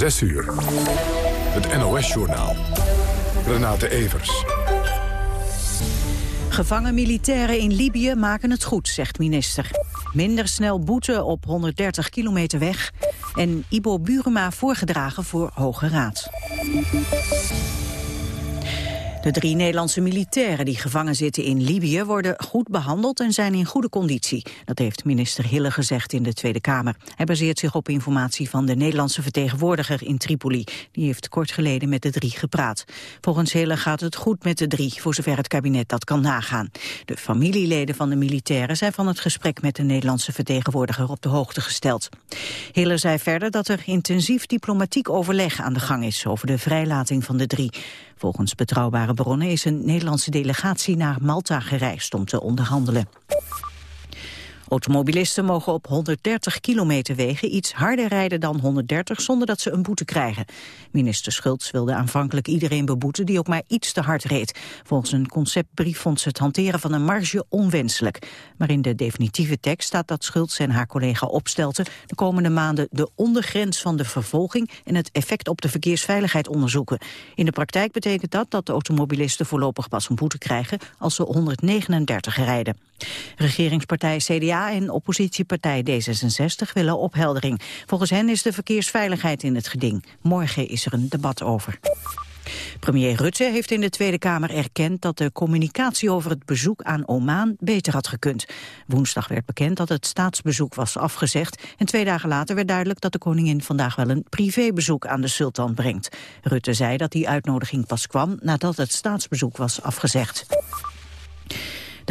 6 uur. Het NOS-journaal. Renate Evers. Gevangen militairen in Libië maken het goed, zegt minister. Minder snel boete op 130 kilometer weg. En Ibo Burema voorgedragen voor Hoge Raad. De drie Nederlandse militairen die gevangen zitten in Libië worden goed behandeld en zijn in goede conditie. Dat heeft minister Hille gezegd in de Tweede Kamer. Hij baseert zich op informatie van de Nederlandse vertegenwoordiger in Tripoli. Die heeft kort geleden met de drie gepraat. Volgens Hille gaat het goed met de drie, voor zover het kabinet dat kan nagaan. De familieleden van de militairen zijn van het gesprek met de Nederlandse vertegenwoordiger op de hoogte gesteld. Hille zei verder dat er intensief diplomatiek overleg aan de gang is over de vrijlating van de drie. Volgens betrouwbare bronnen is een Nederlandse delegatie naar Malta gereisd om te onderhandelen. Automobilisten mogen op 130 kilometer wegen iets harder rijden dan 130 zonder dat ze een boete krijgen. Minister Schultz wilde aanvankelijk iedereen beboeten die ook maar iets te hard reed. Volgens een conceptbrief vond ze het hanteren van een marge onwenselijk. Maar in de definitieve tekst staat dat Schultz en haar collega opstelten de komende maanden de ondergrens van de vervolging en het effect op de verkeersveiligheid onderzoeken. In de praktijk betekent dat dat de automobilisten voorlopig pas een boete krijgen als ze 139 rijden. Regeringspartij CDA en oppositiepartij D66 willen opheldering. Volgens hen is de verkeersveiligheid in het geding. Morgen is er een debat over. Premier Rutte heeft in de Tweede Kamer erkend dat de communicatie over het bezoek aan Oman beter had gekund. Woensdag werd bekend dat het staatsbezoek was afgezegd en twee dagen later werd duidelijk dat de koningin vandaag wel een privébezoek aan de sultan brengt. Rutte zei dat die uitnodiging pas kwam nadat het staatsbezoek was afgezegd.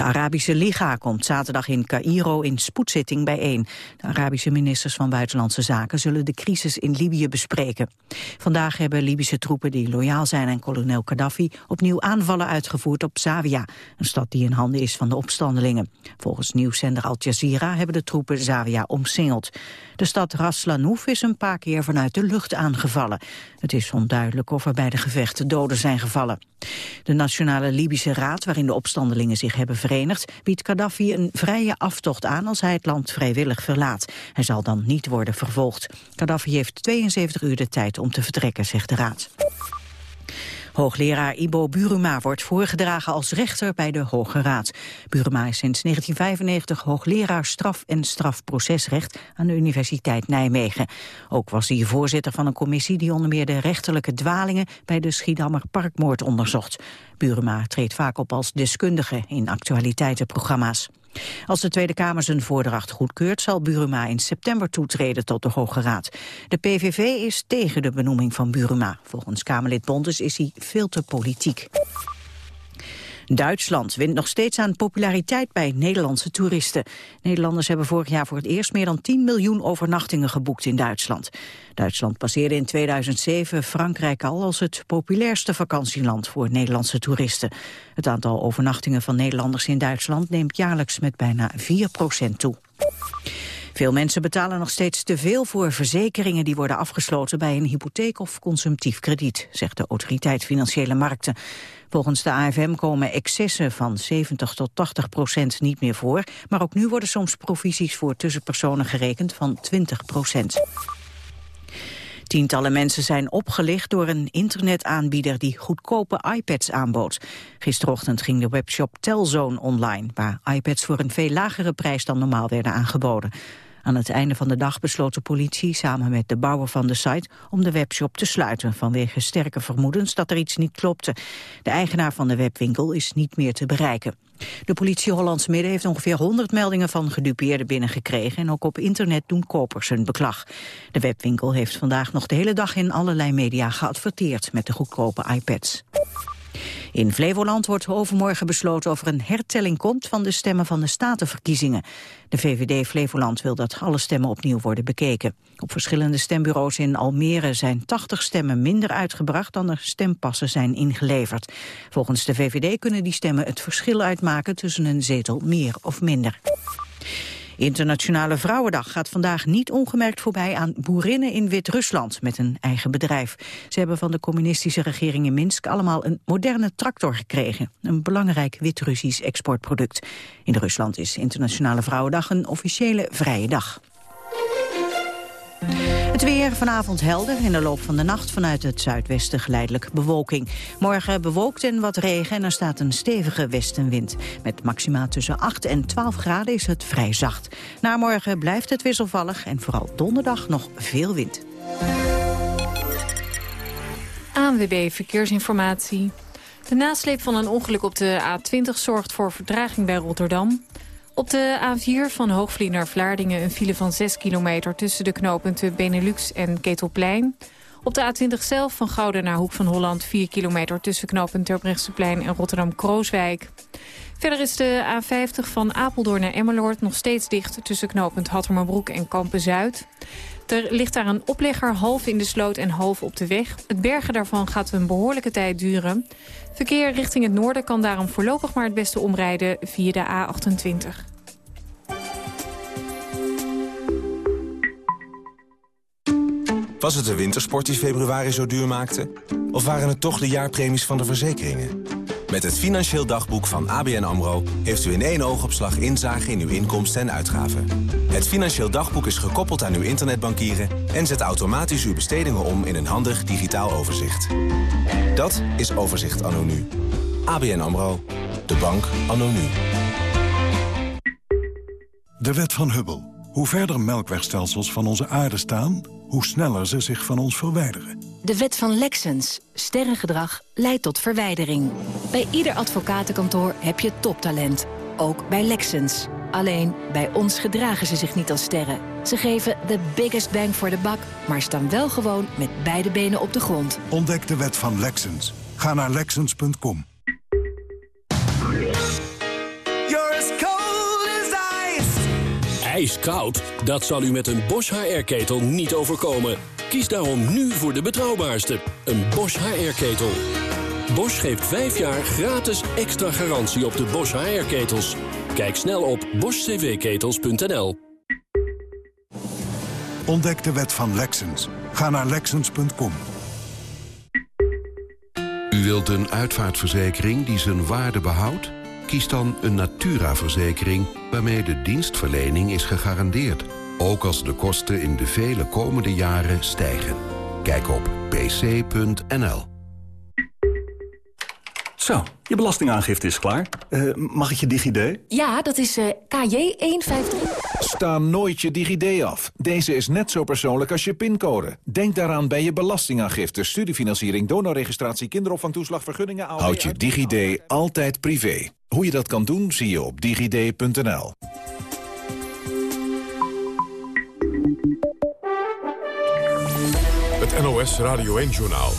Arabische Liga komt zaterdag in Cairo in spoedzitting bijeen. De Arabische ministers van Buitenlandse Zaken zullen de crisis in Libië bespreken. Vandaag hebben Libische troepen die loyaal zijn aan kolonel Gaddafi... opnieuw aanvallen uitgevoerd op Zavia, een stad die in handen is van de opstandelingen. Volgens nieuwszender Al Jazeera hebben de troepen Zavia omsingeld. De stad Ras Lanouf is een paar keer vanuit de lucht aangevallen. Het is onduidelijk of er bij de gevechten doden zijn gevallen. De Nationale Libische Raad, waarin de opstandelingen zich hebben verenigd, biedt Gaddafi een vrije aftocht aan als hij het land vrijwillig verlaat. Hij zal dan niet worden vervolgd. Gaddafi heeft 72 uur de tijd om te vertrekken, zegt de Raad. Hoogleraar Ibo Buruma wordt voorgedragen als rechter bij de Hoge Raad. Buruma is sinds 1995 hoogleraar straf- en strafprocesrecht aan de Universiteit Nijmegen. Ook was hij voorzitter van een commissie die onder meer de rechterlijke dwalingen bij de Schiedammer parkmoord onderzocht. Buruma treedt vaak op als deskundige in actualiteitenprogramma's. Als de Tweede Kamer zijn voordracht goedkeurt... zal Buruma in september toetreden tot de Hoge Raad. De PVV is tegen de benoeming van Buruma. Volgens Kamerlid Bontes is hij veel te politiek. Duitsland wint nog steeds aan populariteit bij Nederlandse toeristen. Nederlanders hebben vorig jaar voor het eerst meer dan 10 miljoen overnachtingen geboekt in Duitsland. Duitsland passeerde in 2007 Frankrijk al als het populairste vakantieland voor Nederlandse toeristen. Het aantal overnachtingen van Nederlanders in Duitsland neemt jaarlijks met bijna 4% toe. Veel mensen betalen nog steeds te veel voor verzekeringen die worden afgesloten bij een hypotheek of consumptief krediet, zegt de autoriteit Financiële Markten. Volgens de AFM komen excessen van 70 tot 80 procent niet meer voor, maar ook nu worden soms provisies voor tussenpersonen gerekend van 20 procent. Tientallen mensen zijn opgelicht door een internetaanbieder die goedkope iPads aanbood. Gisterochtend ging de webshop Telzone online, waar iPads voor een veel lagere prijs dan normaal werden aangeboden. Aan het einde van de dag besloot de politie samen met de bouwer van de site om de webshop te sluiten vanwege sterke vermoedens dat er iets niet klopte. De eigenaar van de webwinkel is niet meer te bereiken. De politie Hollands Midden heeft ongeveer 100 meldingen van gedupeerden binnengekregen en ook op internet doen kopers hun beklag. De webwinkel heeft vandaag nog de hele dag in allerlei media geadverteerd met de goedkope iPads. In Flevoland wordt overmorgen besloten of er een hertelling komt van de stemmen van de statenverkiezingen. De VVD Flevoland wil dat alle stemmen opnieuw worden bekeken. Op verschillende stembureaus in Almere zijn 80 stemmen minder uitgebracht dan er stempassen zijn ingeleverd. Volgens de VVD kunnen die stemmen het verschil uitmaken tussen een zetel meer of minder. Internationale Vrouwendag gaat vandaag niet ongemerkt voorbij aan boerinnen in Wit-Rusland met een eigen bedrijf. Ze hebben van de communistische regering in Minsk allemaal een moderne tractor gekregen. Een belangrijk Wit-Russisch exportproduct. In Rusland is Internationale Vrouwendag een officiële vrije dag. Het weer vanavond helder. In de loop van de nacht vanuit het zuidwesten geleidelijk bewolking. Morgen bewolkt en wat regen en er staat een stevige westenwind. Met maxima tussen 8 en 12 graden is het vrij zacht. Na morgen blijft het wisselvallig en vooral donderdag nog veel wind. ANWB Verkeersinformatie. De nasleep van een ongeluk op de A20 zorgt voor vertraging bij Rotterdam. Op de A4 van Hoogvliet naar Vlaardingen een file van 6 kilometer... tussen de knooppunten Benelux en Ketelplein. Op de A20 zelf van Gouden naar Hoek van Holland... 4 kilometer tussen knooppunt Terbrechtseplein en Rotterdam-Krooswijk. Verder is de A50 van Apeldoorn naar Emmeloord nog steeds dicht... tussen knooppunt Hattermerbroek en Kampen-Zuid. Er ligt daar een oplegger half in de sloot en half op de weg. Het bergen daarvan gaat een behoorlijke tijd duren. Verkeer richting het noorden kan daarom voorlopig maar het beste omrijden via de A28. Was het de wintersport die februari zo duur maakte? Of waren het toch de jaarpremies van de verzekeringen? Met het Financieel Dagboek van ABN AMRO... heeft u in één oogopslag inzage in uw inkomsten en uitgaven. Het Financieel Dagboek is gekoppeld aan uw internetbankieren... en zet automatisch uw bestedingen om in een handig digitaal overzicht. Dat is Overzicht Anno Nu. ABN AMRO. De bank Anno Nu. De wet van Hubble. Hoe verder melkwegstelsels van onze aarde staan... hoe sneller ze zich van ons verwijderen. De wet van Lexens. Sterrengedrag leidt tot verwijdering. Bij ieder advocatenkantoor heb je toptalent. Ook bij Lexens. Alleen, bij ons gedragen ze zich niet als sterren. Ze geven de biggest bang voor de buck, maar staan wel gewoon met beide benen op de grond. Ontdek de wet van Lexens. Ga naar Lexens.com. Ijskoud? Dat zal u met een Bosch HR-ketel niet overkomen. Kies daarom nu voor de betrouwbaarste, een Bosch HR-ketel. Bosch geeft 5 jaar gratis extra garantie op de Bosch HR-ketels. Kijk snel op boschcvketels.nl. Ontdek de wet van Lexens. Ga naar Lexens.com. U wilt een uitvaartverzekering die zijn waarde behoudt? Kies dan een Natura-verzekering waarmee de dienstverlening is gegarandeerd. Ook als de kosten in de vele komende jaren stijgen. Kijk op pc.nl. Zo, je belastingaangifte is klaar. Uh, mag ik je DigiD? Ja, dat is uh, KJ153. Sta nooit je DigiD af. Deze is net zo persoonlijk als je pincode. Denk daaraan bij je belastingaangifte, studiefinanciering, donorregistratie, kinderopvangtoeslag, vergunningen... Houd je DigiD altijd privé. Hoe je dat kan doen, zie je op digid.nl. NOS Radio 1-journaal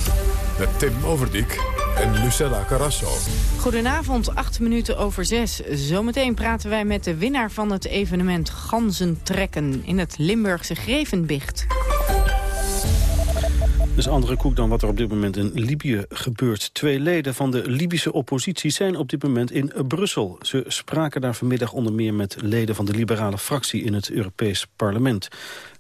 met Tim Overdijk en Lucella Carrasso. Goedenavond, acht minuten over zes. Zometeen praten wij met de winnaar van het evenement Ganzentrekken in het Limburgse Grevenbicht. Dus andere koek dan wat er op dit moment in Libië gebeurt. Twee leden van de Libische oppositie zijn op dit moment in Brussel. Ze spraken daar vanmiddag onder meer met leden van de liberale fractie in het Europees Parlement.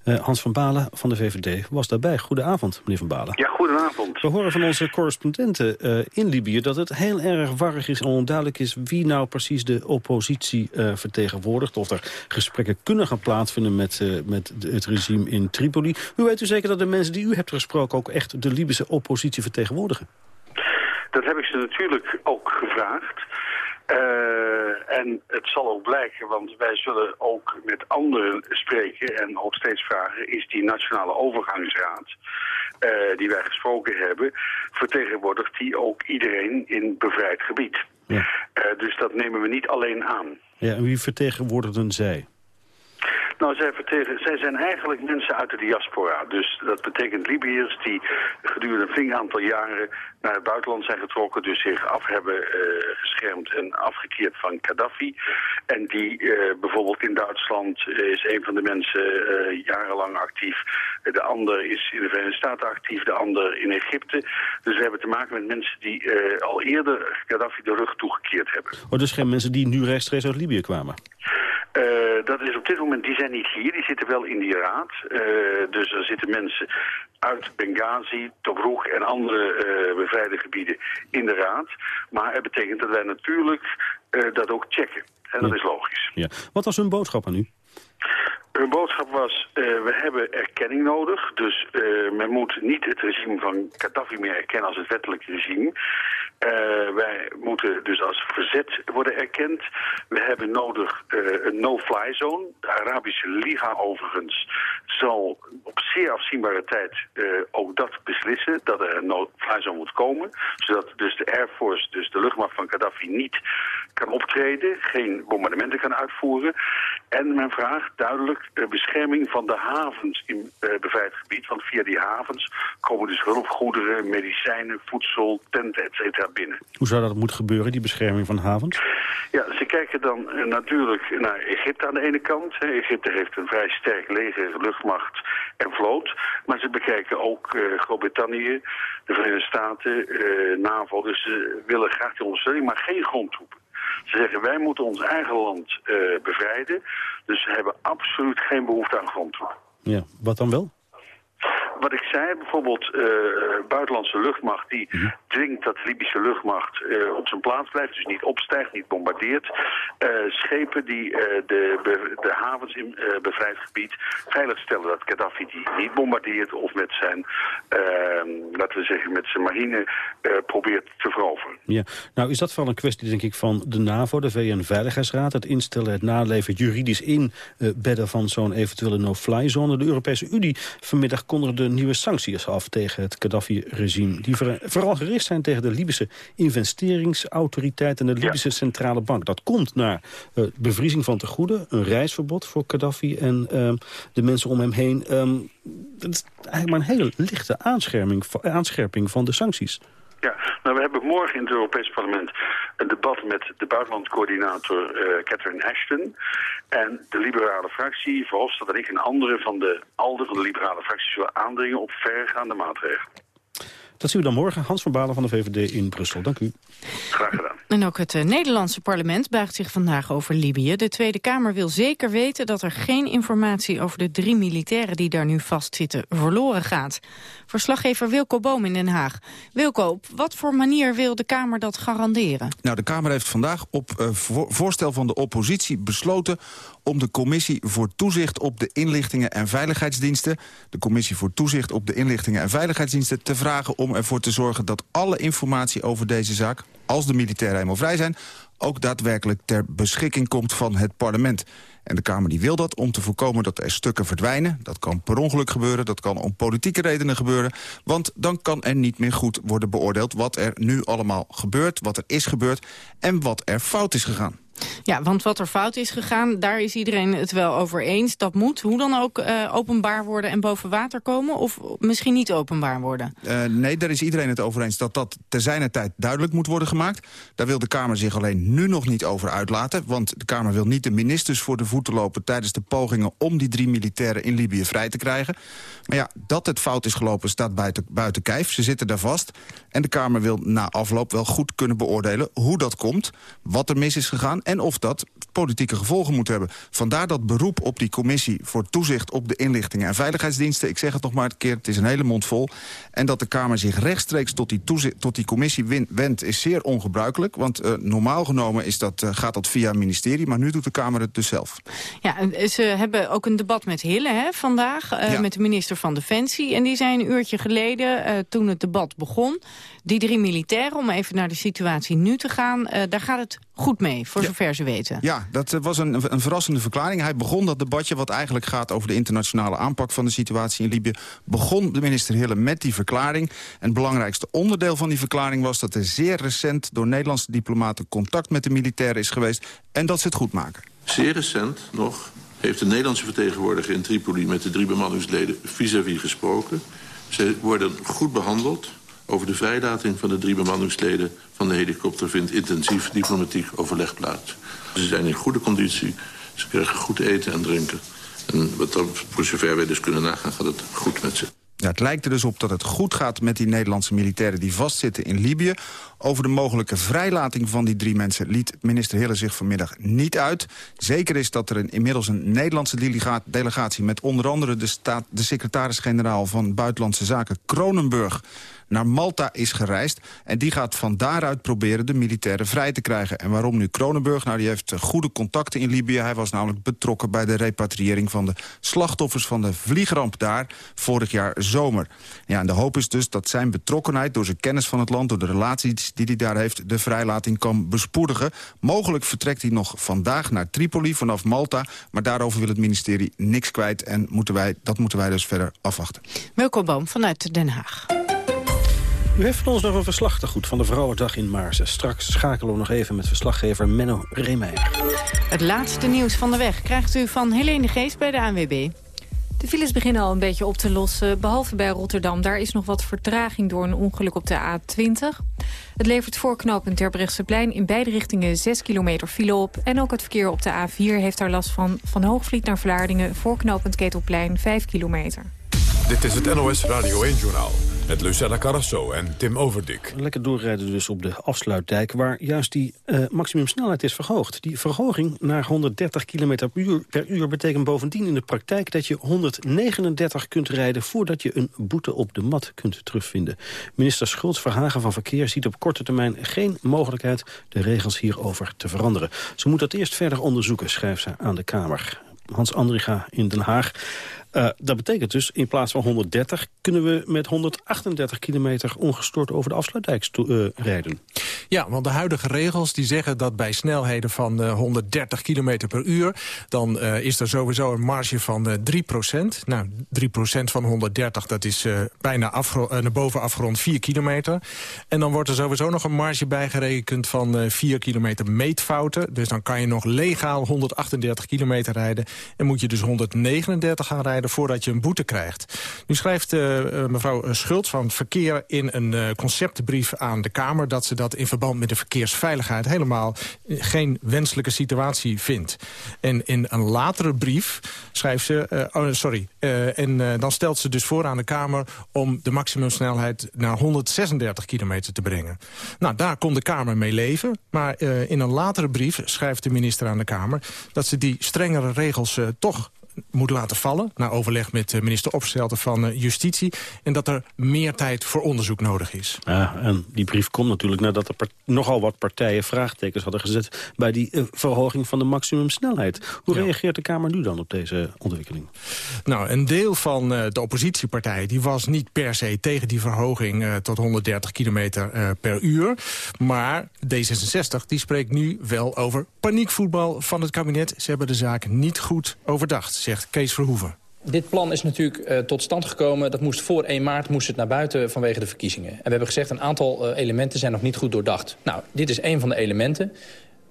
Uh, Hans van Balen van de VVD was daarbij. Goedenavond, meneer Van Balen. Ja, goedenavond. We horen van onze correspondenten uh, in Libië dat het heel erg warrig is en onduidelijk is wie nou precies de oppositie uh, vertegenwoordigt. Of er gesprekken kunnen gaan plaatsvinden met, met het regime in Tripoli. Hoe weet u zeker dat de mensen die u hebt gesproken ook echt de Libische oppositie vertegenwoordigen? Dat heb ik ze natuurlijk ook gevraagd. Uh, en het zal ook blijken, want wij zullen ook met anderen spreken en ook steeds vragen, is die Nationale Overgangsraad, uh, die wij gesproken hebben, vertegenwoordigt die ook iedereen in bevrijd gebied. Ja. Uh, dus dat nemen we niet alleen aan. Ja, en wie vertegenwoordigden zij? Nou, zij, zij zijn eigenlijk mensen uit de diaspora. Dus dat betekent Libiërs die gedurende een flink aantal jaren naar het buitenland zijn getrokken. Dus zich af hebben uh, geschermd en afgekeerd van Gaddafi. En die uh, bijvoorbeeld in Duitsland is een van de mensen jarenlang actief. De ander is in de Verenigde Staten actief, de ander in Egypte. Dus we hebben te maken met mensen die al eerder Gaddafi de rug toegekeerd hebben. Oh, dus geen mensen die nu rechtstreeks uit Libië kwamen? Uh, dat is op dit moment, die zijn niet hier, die zitten wel in die raad. Uh, dus er zitten mensen uit Benghazi, Tobruk en andere uh, bevrijde gebieden in de raad. Maar het betekent dat wij natuurlijk dat ook checken. En dat is logisch. Ja. Wat was hun boodschap aan u? Hun boodschap was, uh, we hebben erkenning nodig. Dus uh, men moet niet het regime van Gaddafi meer erkennen als het wettelijk regime. Uh, wij moeten dus als verzet worden erkend. We hebben nodig een no-fly zone. De Arabische Liga overigens zal op zeer afzienbare tijd ook dat beslissen. Dat er een no-fly zone moet komen. Zodat dus de Air Force, dus de luchtmacht van Gaddafi niet kan optreden. Geen bombardementen kan uitvoeren. En men vraagt duidelijk de bescherming van de havens in bevrijd gebied. Want via die havens komen dus hulpgoederen, medicijnen, voedsel, tenten, et cetera binnen. Hoe zou dat moeten gebeuren, die bescherming van havens? Ja, ze kijken dan uh, natuurlijk naar Egypte aan de ene kant. Egypte heeft een vrij sterk leger, luchtmacht en vloot. Maar ze bekijken ook uh, Groot-Brittannië, de Verenigde Staten, NAVO. Dus ze willen graag die ondersteuning, maar geen grondtroepen. Ze zeggen, wij moeten ons eigen land bevrijden. Dus ze hebben absoluut geen behoefte aan grondtroepen. Ja, wat dan wel? Wat ik zei, bijvoorbeeld uh, buitenlandse luchtmacht... die mm. dwingt dat de Libische luchtmacht uh, op zijn plaats blijft. Dus niet opstijgt, niet bombardeert. Uh, schepen die de, de, havens in bevrijd gebied veiligstellen... dat Gaddafi die niet bombardeert of met zijn, ehm, laten we zeggen, met zijn marine probeert te veroveren. Ja, nou is dat wel een kwestie denk ik van de NAVO, de VN-veiligheidsraad. Het instellen, het naleven, juridisch inbedden van zo'n eventuele no-fly zone. De Europese Unie vanmiddag kondigde nieuwe sancties af tegen het Gaddafi-regime... die vooral gericht zijn tegen de Libische investeringsautoriteit... en de Libische Centrale Bank. Dat komt naar uh, bevriezing van tegoeden, een reisverbod voor Gaddafi... en uh, de mensen om hem heen. Um, dat is eigenlijk maar een hele lichte aanscherping van de sancties. Ja, nou we hebben morgen in het Europees Parlement een debat met de buitenlandcoördinator uh, Catherine Ashton. En de liberale fractie, Verhofstadt en ik en anderen van de ALDE, van de liberale fractie, zullen aandringen op verregaande maatregelen. Dat zien we dan morgen. Hans van Balen van de VVD in Brussel. Dank u. Graag gedaan. En ook het uh, Nederlandse parlement buigt zich vandaag over Libië. De Tweede Kamer wil zeker weten dat er geen informatie over de drie militairen die daar nu vastzitten verloren gaat. Verslaggever Wilco Boom in Den Haag. Wilco, op wat voor manier wil de Kamer dat garanderen? Nou, de Kamer heeft vandaag op uh, voorstel van de oppositie besloten om de Commissie voor Toezicht op de Inlichtingen en Veiligheidsdiensten... de Commissie voor Toezicht op de Inlichtingen en Veiligheidsdiensten... te vragen om ervoor te zorgen dat alle informatie over deze zaak... als de militairen helemaal vrij zijn... ook daadwerkelijk ter beschikking komt van het parlement. En de Kamer die wil dat om te voorkomen dat er stukken verdwijnen. Dat kan per ongeluk gebeuren, dat kan om politieke redenen gebeuren. Want dan kan er niet meer goed worden beoordeeld... wat er nu allemaal gebeurt, wat er is gebeurd... en wat er fout is gegaan. Ja, want wat er fout is gegaan, daar is iedereen het wel over eens. Dat moet hoe dan ook uh, openbaar worden en boven water komen? Of misschien niet openbaar worden? Uh, nee, daar is iedereen het over eens dat dat te zijner tijd duidelijk moet worden gemaakt. Daar wil de Kamer zich alleen nu nog niet over uitlaten. Want de Kamer wil niet de ministers voor de voeten lopen... tijdens de pogingen om die drie militairen in Libië vrij te krijgen. Maar ja, dat het fout is gelopen staat buiten, buiten kijf. Ze zitten daar vast. En de Kamer wil na afloop wel goed kunnen beoordelen hoe dat komt. Wat er mis is gegaan en of dat politieke gevolgen moet hebben. Vandaar dat beroep op die commissie voor toezicht op de inlichtingen en veiligheidsdiensten. Ik zeg het nog maar een keer, het is een hele mond vol. En dat de Kamer zich rechtstreeks tot die, tot die commissie wendt is zeer ongebruikelijk. Want uh, normaal genomen is dat, uh, gaat dat via het ministerie, maar nu doet de Kamer het dus zelf. Ja, ze hebben ook een debat met Hille hè, vandaag, uh, ja. met de minister van Defensie. En die zei een uurtje geleden, toen het debat begon... Die drie militairen, om even naar de situatie nu te gaan... Uh, daar gaat het goed mee, voor ja. zover ze weten. Ja, dat was een, een verrassende verklaring. Hij begon dat debatje, wat eigenlijk gaat over de internationale aanpak van de situatie in Libië... begon de minister Hille met die verklaring. En het belangrijkste onderdeel van die verklaring was... dat er zeer recent door Nederlandse diplomaten contact met de militairen is geweest... en dat ze het goed maken. Zeer recent nog heeft de Nederlandse vertegenwoordiger in Tripoli... met de drie bemanningsleden vis-à-vis -vis gesproken. Ze worden goed behandeld over de vrijlating van de drie bemanningsleden van de helikopter vindt intensief diplomatiek overleg plaats. Ze zijn in goede conditie, ze krijgen goed eten en drinken. En wat dan, voor zover wij dus kunnen nagaan, gaat het goed met ze. Ja, het lijkt er dus op dat het goed gaat met die Nederlandse militairen die vastzitten in Libië. Over de mogelijke vrijlating van die drie mensen liet minister Hille zich vanmiddag niet uit. Zeker is dat er inmiddels een Nederlandse delegatie met onder andere de, de secretaris-generaal van Buitenlandse Zaken Kronenburg naar Malta is gereisd. En die gaat van daaruit proberen de militairen vrij te krijgen. En waarom nu Kronenburg? Nou, die heeft goede contacten in Libië. Hij was namelijk betrokken bij de repatriëring van de slachtoffers van de vliegramp daar vorig jaar zomer. Ja, en de hoop is dus dat zijn betrokkenheid door zijn kennis van het land... door de relaties die hij daar heeft, de vrijlating kan bespoedigen. Mogelijk vertrekt hij nog vandaag naar Tripoli vanaf Malta... maar daarover wil het ministerie niks kwijt en moeten wij, dat moeten wij dus verder afwachten. Melko Boom vanuit Den Haag. U heeft van ons nog een verslag te goed van de Vrouwendag in Maarsen. Straks schakelen we nog even met verslaggever Menno Reemeijer. Het laatste nieuws van de weg krijgt u van Helene Geest bij de ANWB. De files beginnen al een beetje op te lossen, behalve bij Rotterdam. Daar is nog wat vertraging door een ongeluk op de A20. Het levert voorknopend Terbrechtseplein in beide richtingen 6 kilometer file op. En ook het verkeer op de A4 heeft daar last van. Van Hoogvliet naar Vlaardingen, voorknopend Ketelplein 5 kilometer. Dit is het NOS Radio 1-journaal. Met Lucella Carrasso en Tim Overdik. Lekker doorrijden dus op de afsluitdijk... waar juist die uh, maximumsnelheid is verhoogd. Die verhoging naar 130 km per uur, betekent bovendien in de praktijk... dat je 139 kunt rijden voordat je een boete op de mat kunt terugvinden. Minister Schultz Verhagen van Verkeer ziet op korte termijn geen mogelijkheid... de regels hierover te veranderen. Ze moet dat eerst verder onderzoeken, schrijft ze aan de Kamer. Hans Andriga in Den Haag. Uh, dat betekent dus, in plaats van 130 kunnen we met 138 kilometer ongestoord over de afsluitdijk uh, rijden. Ja, want de huidige regels die zeggen dat bij snelheden van uh, 130 kilometer per uur... dan is er sowieso een marge van 3 procent. Nou, 3 procent van 130, dat is bijna naar boven afgerond 4 kilometer. En dan wordt er sowieso nog een marge bijgerekend van 4 kilometer meetfouten. Dus dan kan je nog legaal 138 kilometer rijden... en moet je dus 139 gaan rijden voordat je een boete krijgt. Nu schrijft uh, mevrouw Schultz van Verkeer in een uh, conceptbrief aan de Kamer... dat ze dat in verband met de verkeersveiligheid helemaal geen wenselijke situatie vindt. En in een latere brief schrijft ze... oh, sorry. en dan stelt ze dus voor aan de Kamer om de maximumsnelheid naar 136 kilometer te brengen. Nou, daar kon de Kamer mee leven. Maar in een latere brief schrijft de minister aan de Kamer... dat ze die strengere regels toch moet laten vallen... na overleg met eh, minister Opstelten van eh, Justitie... en dat er meer tijd voor onderzoek nodig is. Ja, en die brief komt natuurlijk nadat er nogal wat partijen vraagtekens hadden gezet... bij die uh, verhoging van de maximumsnelheid. Hoe ja. reageert de Kamer nu dan op deze ontwikkeling? Nou, een deel van uh, de oppositiepartij die was niet per se tegen die verhoging... Uh, tot 130 kilometer per uur. Maar D66 die spreekt nu wel over paniekvoetbal van het kabinet. Ze hebben de zaak niet goed overdacht zegt Kees Verhoeven. Dit plan is natuurlijk uh, tot stand gekomen. Dat moest voor 1 maart moest het naar buiten vanwege de verkiezingen. En we hebben gezegd een aantal uh, elementen zijn nog niet goed doordacht. Nou, dit is een van de elementen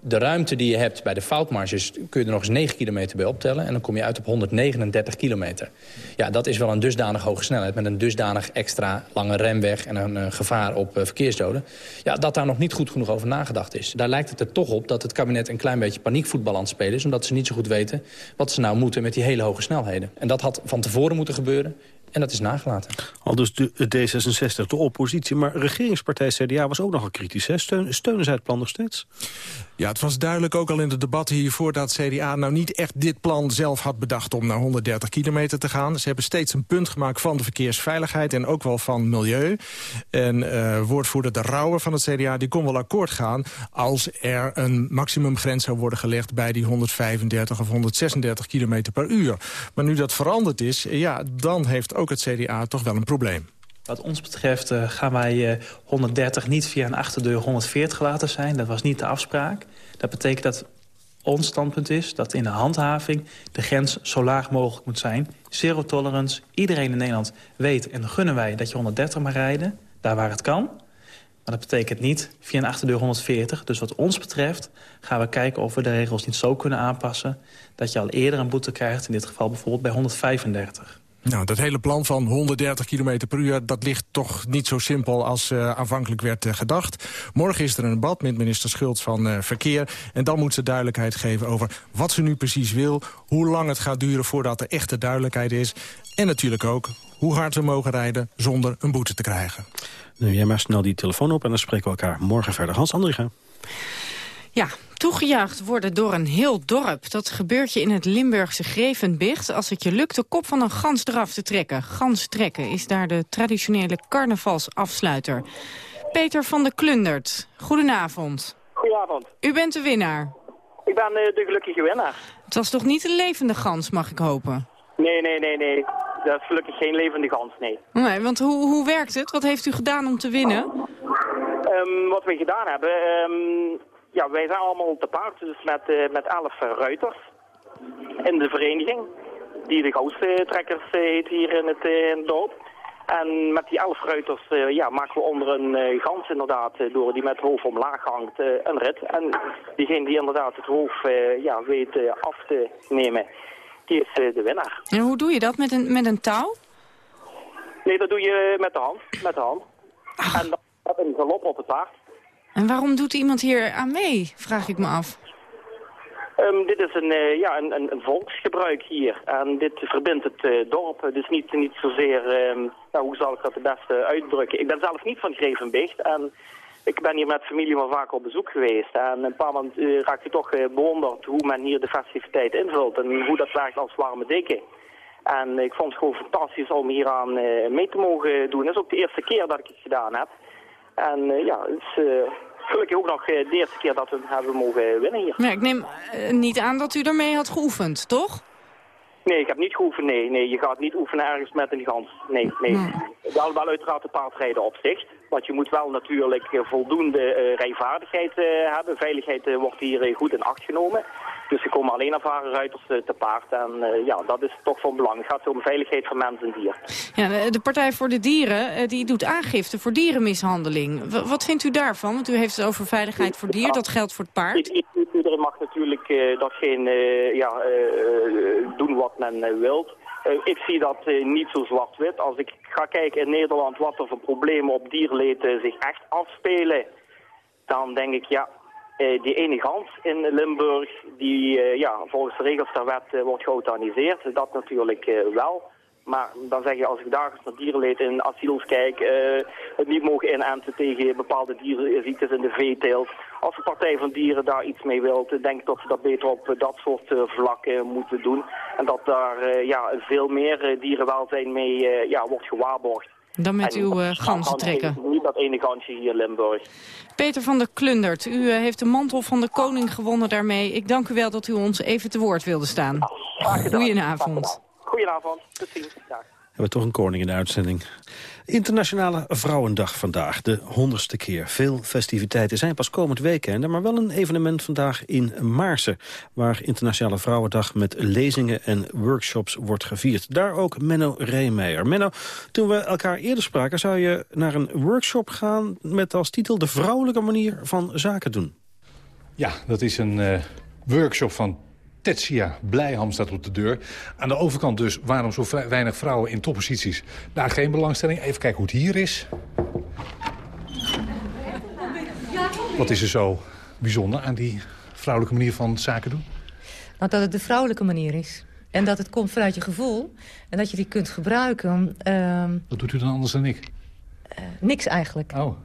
de ruimte die je hebt bij de foutmarges... kun je er nog eens 9 kilometer bij optellen... en dan kom je uit op 139 kilometer. Ja, dat is wel een dusdanig hoge snelheid... met een dusdanig extra lange remweg en een uh, gevaar op uh, verkeersdoden... Ja, dat daar nog niet goed genoeg over nagedacht is. Daar lijkt het er toch op dat het kabinet een klein beetje paniekvoetbal aan het spelen is... omdat ze niet zo goed weten wat ze nou moeten met die hele hoge snelheden. En dat had van tevoren moeten gebeuren. En dat is nagelaten. Al dus de D66, de oppositie. Maar regeringspartij CDA was ook nogal kritisch. Hè? Steun, steunen zij het plan nog steeds? Ja, het was duidelijk ook al in de debatten hiervoor... dat CDA nou niet echt dit plan zelf had bedacht om naar 130 kilometer te gaan. Ze hebben steeds een punt gemaakt van de verkeersveiligheid... en ook wel van milieu. En uh, woordvoerder De Rauwe van het CDA die kon wel akkoord gaan... als er een maximumgrens zou worden gelegd... bij die 135 of 136 kilometer per uur. Maar nu dat veranderd is, ja, dan heeft ook het CDA toch wel een probleem. Wat ons betreft uh, gaan wij uh, 130 niet via een achterdeur 140 laten zijn. Dat was niet de afspraak. Dat betekent dat ons standpunt is dat in de handhaving de grens zo laag mogelijk moet zijn. Zero tolerance. Iedereen in Nederland weet en gunnen wij dat je 130 mag rijden. Daar waar het kan. Maar dat betekent niet via een achterdeur 140. Dus wat ons betreft gaan we kijken of we de regels niet zo kunnen aanpassen... dat je al eerder een boete krijgt, in dit geval bijvoorbeeld bij 135. Nou, dat hele plan van 130 km per uur... dat ligt toch niet zo simpel als uh, aanvankelijk werd uh, gedacht. Morgen is er een debat met minister Schultz van uh, Verkeer. En dan moet ze duidelijkheid geven over wat ze nu precies wil... hoe lang het gaat duren voordat er echte duidelijkheid is... en natuurlijk ook hoe hard we mogen rijden zonder een boete te krijgen. Nu jij maar snel die telefoon op en dan spreken we elkaar morgen verder. Hans Andriga. Ja, toegejuicht worden door een heel dorp. Dat gebeurt je in het Limburgse Grevenbicht... als het je lukt de kop van een gans eraf te trekken. Gans trekken is daar de traditionele carnavalsafsluiter. Peter van der Klundert, goedenavond. Goedenavond. U bent de winnaar. Ik ben uh, de gelukkige winnaar. Het was toch niet een levende gans, mag ik hopen? Nee, nee, nee, nee. Dat is gelukkig geen levende gans, nee. Nee, want hoe, hoe werkt het? Wat heeft u gedaan om te winnen? Um, wat we gedaan hebben... Um, ja, wij zijn allemaal te paard, dus met, uh, met elf ruiters in de vereniging. Die de goudstrekkers uh, heet hier in het, in het dorp. En met die elf ruiters uh, ja, maken we onder een uh, gans inderdaad, door die met het hoofd omlaag hangt, uh, een rit. En diegene die inderdaad het hoofd ja, weet af te nemen, die is de winnaar. En hoe doe je dat? Met een, met een touw? Nee, dat doe je met de hand. Met de hand. Ach. En dan een galop op het paard. En waarom doet iemand hier aan mee, vraag ik me af. Um, dit is een, uh, ja, een, een, volksgebruik hier. En dit verbindt het uh, dorp. Dus niet, niet zozeer, um, nou, hoe zal ik dat het beste uitdrukken. Ik ben zelf niet van Grevenbecht. En ik ben hier met familie wel vaak op bezoek geweest. En een paar maanden uh, raakte ik toch bewonderd hoe men hier de festiviteit invult. En hoe dat werkt als warme deken. En ik vond het gewoon fantastisch om hier aan mee te mogen doen. Dat is ook de eerste keer dat ik het gedaan heb. En ja, het is gelukkig ook nog de eerste keer dat we hem hebben mogen winnen hier. Ja, ik neem niet aan dat u ermee had geoefend, toch? Nee, ik heb niet geoefend, nee. nee. Je gaat niet oefenen ergens met een gans. Nee, nee. Hmm. Wel, wel uiteraard de paardrijden op zich. Want je moet wel natuurlijk voldoende uh, rijvaardigheid uh, hebben. Veiligheid wordt hier goed in acht genomen. Dus er komen alleen ervaren ruiters te paard. En ja, dat is toch van belang. Het gaat om veiligheid van mensen en dier. Ja, de Partij voor de Dieren die doet aangifte voor dierenmishandeling. W wat vindt u daarvan? Want u heeft het over veiligheid voor dier. Dat geldt voor het paard. Iedereen mag natuurlijk uh, datgene uh, ja, doen wat men wilt. ik zie dat niet zo zwart-wit. Als ik ga kijken in Nederland wat er voor problemen op dierleed zich echt afspelen... dan denk ik, ja, die ene gans in Limburg... die ja, volgens de regels der wet wordt geautoriseerd, dat natuurlijk wel... Maar dan zeg je, als ik dagelijks naar dierenleed in asiels kijk, het niet mogen inenten tegen bepaalde dierenziektes in de veeteelt. Als de Partij van Dieren daar iets mee wil, denk ik dat ze dat beter op dat soort vlakken moeten doen. En dat daar uh, ja, veel meer dierenwelzijn mee ja, wordt gewaarborgd. Dan met en, uw ganzen trekken. Niet dat ene gansje hier in Limburg. Peter van der Klundert, u heeft de mantel van de koning gewonnen daarmee. Ik dank u wel dat u ons even te woord wilde staan. Goedenavond. Goedenavond, tot ziens. Dag. We hebben toch een koning in de uitzending. Internationale Vrouwendag vandaag, de honderdste keer. Veel festiviteiten zijn pas komend weekend, maar wel een evenement vandaag in Maarsen... waar Internationale Vrouwendag met lezingen en workshops wordt gevierd. Daar ook Menno Reemeijer. Menno, toen we elkaar eerder spraken, zou je naar een workshop gaan... met als titel de vrouwelijke manier van zaken doen. Ja, dat is een uh, workshop van Tetsia Blijham staat op de deur. Aan de overkant dus waarom zo weinig vrouwen in topposities. Daar geen belangstelling. Even kijken hoe het hier is. Wat is er zo bijzonder aan die vrouwelijke manier van zaken doen? Nou, dat het de vrouwelijke manier is. En dat het komt vanuit je gevoel. En dat je die kunt gebruiken. Uh... Wat doet u dan anders dan ik? Uh, niks eigenlijk. Oh.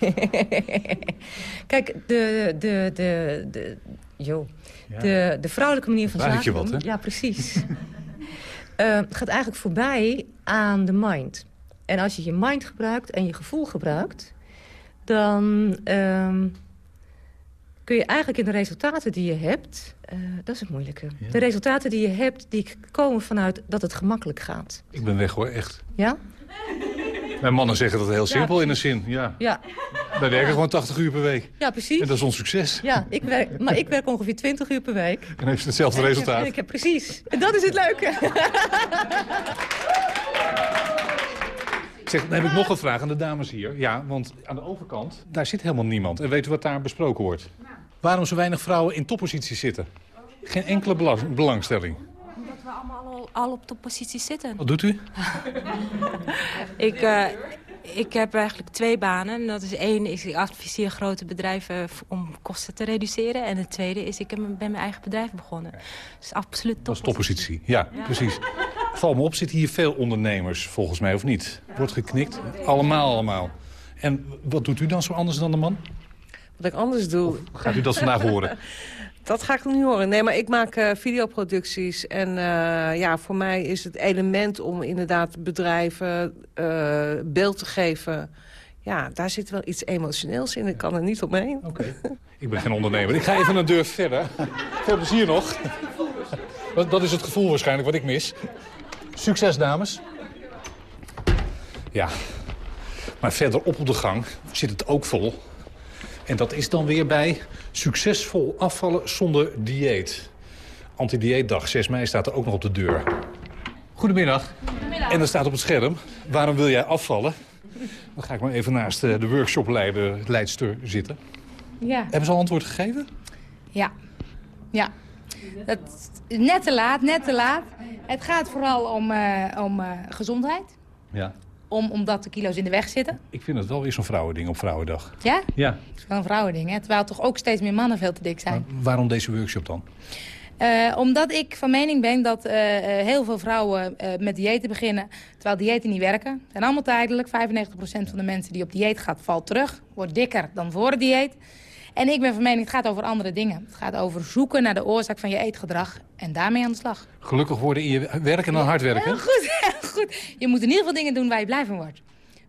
Kijk, de, de, de, de, Jo. Ja. De, de vrouwelijke manier van zaken wat, hè? Ja, precies. uh, gaat eigenlijk voorbij aan de mind. En als je je mind gebruikt en je gevoel gebruikt... dan uh, kun je eigenlijk in de resultaten die je hebt... Uh, dat is het moeilijke. Ja. De resultaten die je hebt, die komen vanuit dat het gemakkelijk gaat. Ik ben weg hoor, echt. Ja? Mijn mannen zeggen dat heel simpel ja, in een zin. Ja. ja. Wij werken gewoon 80 uur per week. Ja, precies. En dat is ons succes. Ja, ik werk, maar ik werk ongeveer 20 uur per week. En heeft hetzelfde resultaat. Ik heb, ik heb, precies. En dat is het leuke. Zeg, dan heb ik nog een vraag aan de dames hier. Ja, want aan de overkant, daar zit helemaal niemand. En weet u wat daar besproken wordt? Waarom zo weinig vrouwen in topposities zitten? Geen enkele belangstelling we allemaal al, al op de positie zitten. Wat doet u? ik, uh, ik heb eigenlijk twee banen. Dat is één, is ik adviseer grote bedrijven om kosten te reduceren. En de tweede is, ik ben mijn eigen bedrijf begonnen. Dus absoluut top. Dat is toppositie, ja, ja. precies. Val me op, zitten hier veel ondernemers volgens mij, of niet? Wordt geknikt? Allemaal, allemaal. En wat doet u dan zo anders dan de man? Wat ik anders doe. gaat u dat vandaag horen? Dat ga ik nog niet horen. Nee, maar ik maak uh, videoproducties. En uh, ja, voor mij is het element om inderdaad bedrijven uh, beeld te geven... Ja, daar zit wel iets emotioneels in. Ik kan er niet omheen. Oké. Ik ben geen ondernemer. Ik ga even een deur verder. Veel plezier nog. Dat is het gevoel waarschijnlijk wat ik mis. Succes, dames. Ja, maar verderop op de gang zit het ook vol. En dat is dan weer bij succesvol afvallen zonder dieet. Anti-dieetdag 6 mei staat er ook nog op de deur. Goedemiddag. Goedemiddag. En er staat op het scherm, waarom wil jij afvallen? Dan ga ik maar even naast de workshopleidster zitten. Ja. Hebben ze al antwoord gegeven? Ja. Ja. Dat net te laat, net te laat. Het gaat vooral om, uh, om uh, gezondheid. Ja. Om, omdat de kilo's in de weg zitten. Ik vind het wel weer zo'n vrouwending op Vrouwendag. Ja? Ja. Het is wel een vrouwending, hè? Terwijl toch ook steeds meer mannen veel te dik zijn. Maar waarom deze workshop dan? Uh, omdat ik van mening ben dat uh, heel veel vrouwen uh, met diëten beginnen... terwijl diëten niet werken. Zijn allemaal tijdelijk. 95% van de mensen die op dieet gaat, valt terug. Wordt dikker dan voor het dieet. En ik ben van mening, het gaat over andere dingen. Het gaat over zoeken naar de oorzaak van je eetgedrag en daarmee aan de slag. Gelukkig worden in je werk en dan hard werken. Heel goed, heel goed. Je moet in ieder geval dingen doen waar je blij van wordt.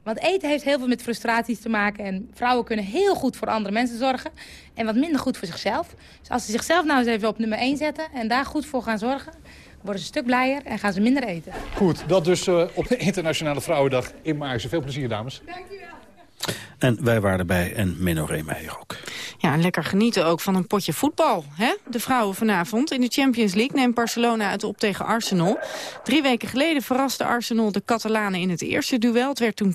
Want eten heeft heel veel met frustraties te maken. En vrouwen kunnen heel goed voor andere mensen zorgen. En wat minder goed voor zichzelf. Dus als ze zichzelf nou eens even op nummer 1 zetten... en daar goed voor gaan zorgen... worden ze een stuk blijer en gaan ze minder eten. Goed, dat dus uh, op de Internationale Vrouwendag in Maarsen. Veel plezier, dames. Dank u wel. En wij waren erbij en Menno Reemeijer ook. En lekker genieten ook van een potje voetbal. Hè? De vrouwen vanavond in de Champions League neemt Barcelona het op tegen Arsenal. Drie weken geleden verraste Arsenal de Catalanen in het eerste duel. Het werd toen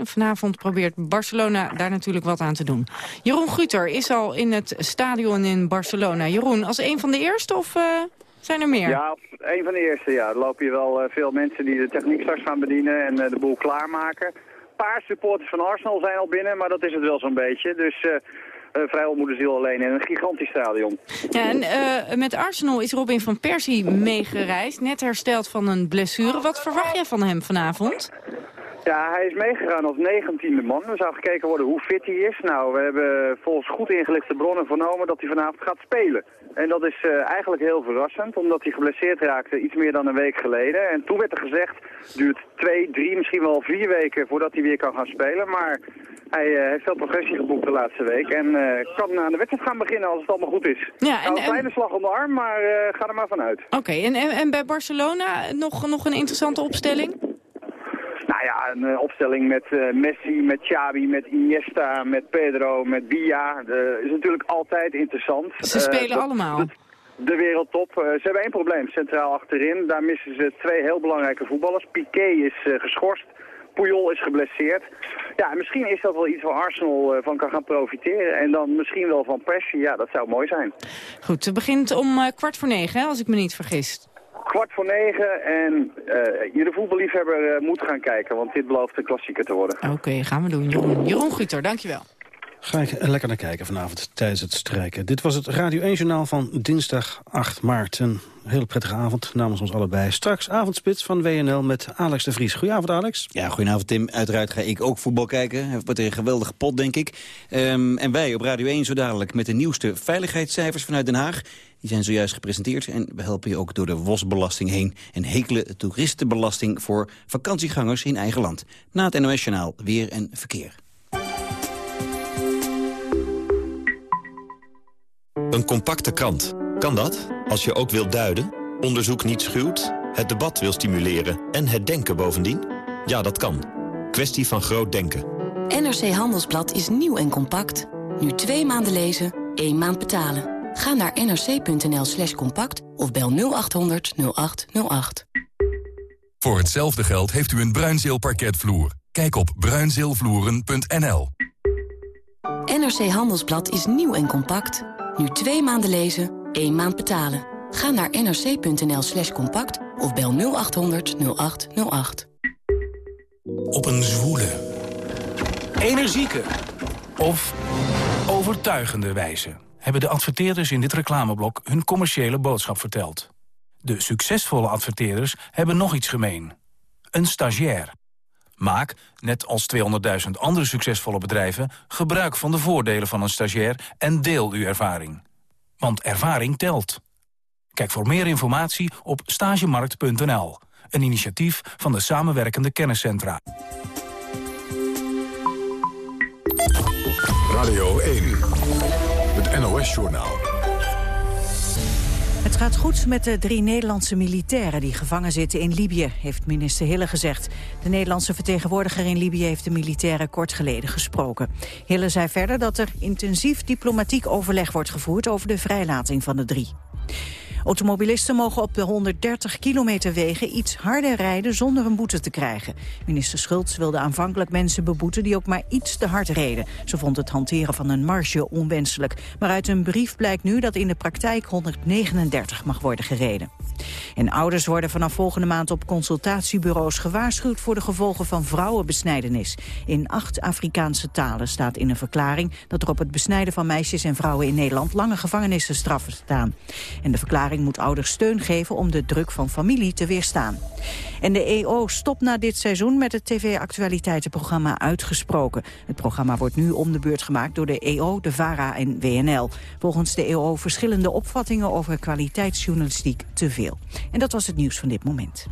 2-1. Vanavond probeert Barcelona daar natuurlijk wat aan te doen. Jeroen Guter is al in het stadion in Barcelona. Jeroen, als een van de eerste of... Uh... Zijn er meer? Ja, een van de eerste. Ja. Er lopen hier wel uh, veel mensen die de techniek straks gaan bedienen en uh, de boel klaarmaken paar supporters van Arsenal zijn al binnen, maar dat is het wel zo'n beetje. Dus uh, vrij onmoederziel alleen in een gigantisch stadion. Ja, en uh, met Arsenal is Robin van Persie meegereisd, net hersteld van een blessure. Wat verwacht jij van hem vanavond? Ja, hij is meegegaan als negentiende man. Er zou gekeken worden hoe fit hij is. Nou, we hebben volgens goed ingelichte bronnen vernomen dat hij vanavond gaat spelen. En dat is uh, eigenlijk heel verrassend, omdat hij geblesseerd raakte iets meer dan een week geleden. En toen werd er gezegd, het duurt twee, drie, misschien wel vier weken voordat hij weer kan gaan spelen. Maar hij uh, heeft veel progressie geboekt de laatste week en uh, kan aan de wedstrijd gaan beginnen als het allemaal goed is. Ja, en, nou, een kleine slag om de arm, maar ga er maar vanuit. Oké, okay, en, en, en bij Barcelona nog, nog een interessante opstelling? Nou ja, een uh, opstelling met uh, Messi, met Xavi, met Iniesta, met Pedro, met. Uh, is natuurlijk altijd interessant. Ze spelen allemaal. De, de wereldtop. ze hebben één probleem, centraal achterin. Daar missen ze twee heel belangrijke voetballers. Piqué is geschorst. Puyol is geblesseerd. Ja, misschien is dat wel iets waar Arsenal van kan gaan profiteren. En dan misschien wel van Persie. Ja, dat zou mooi zijn. Goed, het begint om kwart voor negen, hè, als ik me niet vergis kwart voor negen en uh, iedere voetballiefhebber uh, moet gaan kijken, want dit belooft een klassieker te worden. Oké, okay, gaan we doen. Jeroen, Jeroen Guter, dankjewel. Ga ik lekker naar kijken vanavond tijdens het strijken. Dit was het Radio 1-journaal van dinsdag 8 maart. Een hele prettige avond namens ons allebei. Straks avondspits van WNL met Alex de Vries. Goedenavond, Alex. Ja, goedenavond, Tim. Uiteraard ga ik ook voetbal kijken. Heeft een geweldige pot, denk ik. Um, en wij op Radio 1 zo dadelijk met de nieuwste veiligheidscijfers vanuit Den Haag. Die zijn zojuist gepresenteerd en we helpen je ook door de WOS-belasting heen. Een hekele toeristenbelasting voor vakantiegangers in eigen land. Na het NOS-journaal weer en verkeer. Een compacte krant. Kan dat? Als je ook wilt duiden, onderzoek niet schuwt, het debat wil stimuleren en het denken bovendien? Ja, dat kan. Kwestie van groot denken. NRC Handelsblad is nieuw en compact. Nu twee maanden lezen, één maand betalen. Ga naar nrc.nl slash compact of bel 0800 0808. Voor hetzelfde geld heeft u een Bruinzeel parketvloer. Kijk op bruinzeelvloeren.nl. NRC Handelsblad is nieuw en compact. Nu twee maanden lezen, één maand betalen. Ga naar nrc.nl slash compact of bel 0800 0808. Op een zwoele, energieke of overtuigende wijze hebben de adverteerders in dit reclameblok hun commerciële boodschap verteld. De succesvolle adverteerders hebben nog iets gemeen. Een stagiair. Maak, net als 200.000 andere succesvolle bedrijven... gebruik van de voordelen van een stagiair en deel uw ervaring. Want ervaring telt. Kijk voor meer informatie op stagemarkt.nl. Een initiatief van de samenwerkende kenniscentra. Radio 1, het NOS-journaal. Het gaat goed met de drie Nederlandse militairen die gevangen zitten in Libië, heeft minister Hille gezegd. De Nederlandse vertegenwoordiger in Libië heeft de militairen kort geleden gesproken. Hille zei verder dat er intensief diplomatiek overleg wordt gevoerd over de vrijlating van de drie. Automobilisten mogen op de 130 kilometer wegen iets harder rijden zonder een boete te krijgen. Minister Schultz wilde aanvankelijk mensen beboeten die ook maar iets te hard reden. Ze vond het hanteren van een marge onwenselijk. Maar uit een brief blijkt nu dat in de praktijk 139 mag worden gereden. En ouders worden vanaf volgende maand op consultatiebureaus gewaarschuwd voor de gevolgen van vrouwenbesnijdenis. In acht Afrikaanse talen staat in een verklaring dat er op het besnijden van meisjes en vrouwen in Nederland lange gevangenisstraffen staan. En de verklaring moet ouders steun geven om de druk van familie te weerstaan. En de EO stopt na dit seizoen met het tv-actualiteitenprogramma Uitgesproken. Het programma wordt nu om de beurt gemaakt door de EO, de VARA en WNL. Volgens de EO verschillende opvattingen over kwaliteitsjournalistiek te veel. En dat was het nieuws van dit moment.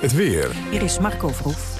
Het weer. Hier is Marco Vroef.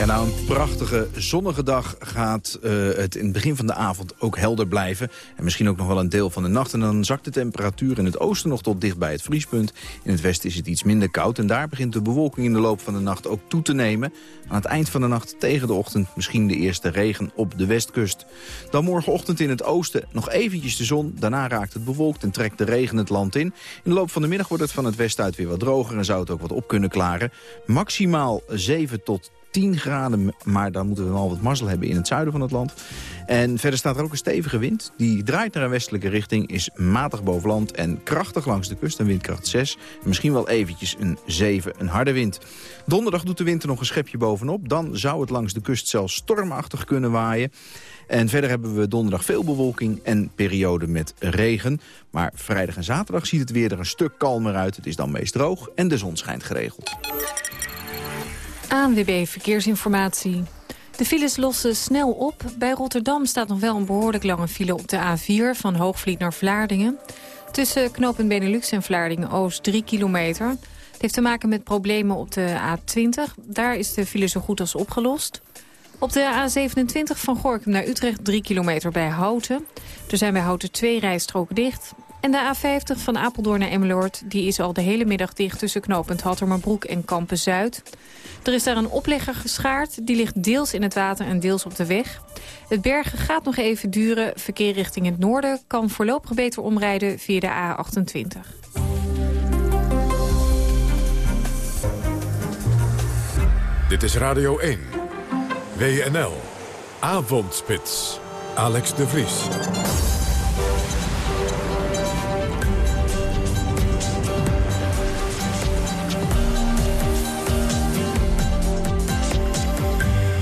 Ja, nou, een prachtige zonnige dag gaat uh, het in het begin van de avond ook helder blijven. En misschien ook nog wel een deel van de nacht. En dan zakt de temperatuur in het oosten nog tot dicht bij het vriespunt. In het westen is het iets minder koud. En daar begint de bewolking in de loop van de nacht ook toe te nemen. Aan het eind van de nacht tegen de ochtend misschien de eerste regen op de westkust. Dan morgenochtend in het oosten nog eventjes de zon. Daarna raakt het bewolkt en trekt de regen het land in. In de loop van de middag wordt het van het westen uit weer wat droger... en zou het ook wat op kunnen klaren. Maximaal 7 tot 10 graden, maar dan moeten we wel wat mazzel hebben in het zuiden van het land. En verder staat er ook een stevige wind. Die draait naar een westelijke richting, is matig boven land en krachtig langs de kust. Een windkracht 6, misschien wel eventjes een 7, een harde wind. Donderdag doet de wind er nog een schepje bovenop. Dan zou het langs de kust zelfs stormachtig kunnen waaien. En verder hebben we donderdag veel bewolking en periode met regen. Maar vrijdag en zaterdag ziet het weer er een stuk kalmer uit. Het is dan meest droog en de zon schijnt geregeld. ANWB Verkeersinformatie. De files lossen snel op. Bij Rotterdam staat nog wel een behoorlijk lange file op de A4... van Hoogvliet naar Vlaardingen. Tussen knooppunt Benelux en Vlaardingen-Oost 3 kilometer. Het heeft te maken met problemen op de A20. Daar is de file zo goed als opgelost. Op de A27 van Gorkum naar Utrecht 3 kilometer bij Houten. Er zijn bij Houten twee rijstroken dicht. En de A50 van Apeldoorn naar Emmeloord die is al de hele middag dicht... tussen knooppunt Hattermerbroek en Kampen-Zuid. Er is daar een oplegger geschaard. Die ligt deels in het water en deels op de weg. Het bergen gaat nog even duren. Verkeer richting het noorden kan voorlopig beter omrijden via de A28. Dit is Radio 1. WNL. Avondspits. Alex de Vries.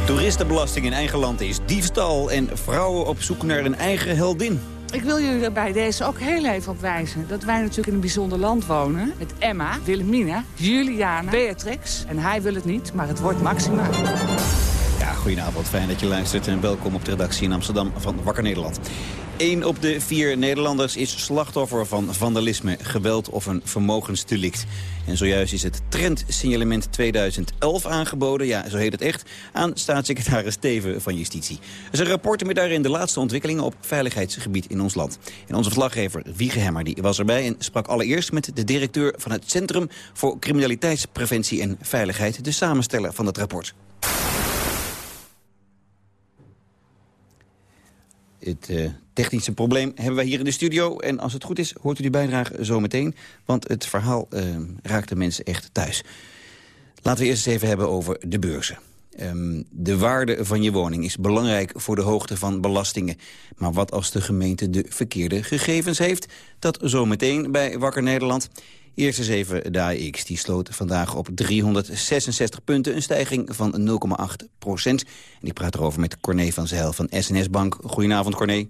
Toeristenbelasting in eigen land is diefstal... en vrouwen op zoek naar een eigen heldin. Ik wil jullie er bij deze ook heel even op wijzen... dat wij natuurlijk in een bijzonder land wonen. Met Emma, Wilhelmina, Juliana, Beatrix. En hij wil het niet, maar het wordt Maxima. Goedenavond. Fijn dat je luistert en welkom op de redactie in Amsterdam van Wakker Nederland. Eén op de vier Nederlanders is slachtoffer van vandalisme, geweld of een vermogensdelict. En zojuist is het trendsignalement 2011 aangeboden, ja, zo heet het echt, aan staatssecretaris Steven van Justitie. Er is een rapport met daarin de laatste ontwikkelingen op veiligheidsgebied in ons land. En onze verslaggever Wiege Hemmer die was erbij en sprak allereerst met de directeur van het Centrum voor Criminaliteitspreventie en Veiligheid, de samensteller van het rapport. Het uh, technische probleem hebben wij hier in de studio. En als het goed is, hoort u die bijdrage zo meteen. Want het verhaal uh, raakt de mensen echt thuis. Laten we eerst eens even hebben over de beurzen. Um, de waarde van je woning is belangrijk voor de hoogte van belastingen. Maar wat als de gemeente de verkeerde gegevens heeft? Dat zometeen bij Wakker Nederland. Eerst eens even de. Die sloot vandaag op 366 punten, een stijging van 0,8 procent. En ik praat erover met Corné van Zijl van SNS Bank. Goedenavond, Corné.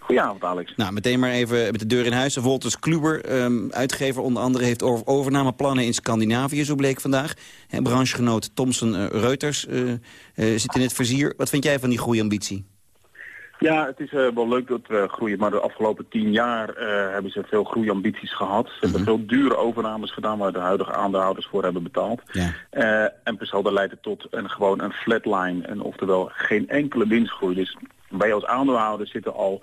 Goedenavond, Alex. Nou, meteen maar even met de deur in huis. Wolters Kluber, ehm, uitgever onder andere, heeft over overnameplannen in Scandinavië, zo bleek vandaag. En branchegenoot Thomson uh, Reuters uh, uh, zit in het vizier. Wat vind jij van die groeiambitie? Ja, het is wel leuk dat we groeien, maar de afgelopen tien jaar hebben ze veel groeiambities gehad. Ze hebben veel dure overnames gedaan waar de huidige aandeelhouders voor hebben betaald. Ja. En per saldo leidt het tot een, gewoon een flatline, en oftewel geen enkele winstgroei. Dus wij als aandeelhouder zitten al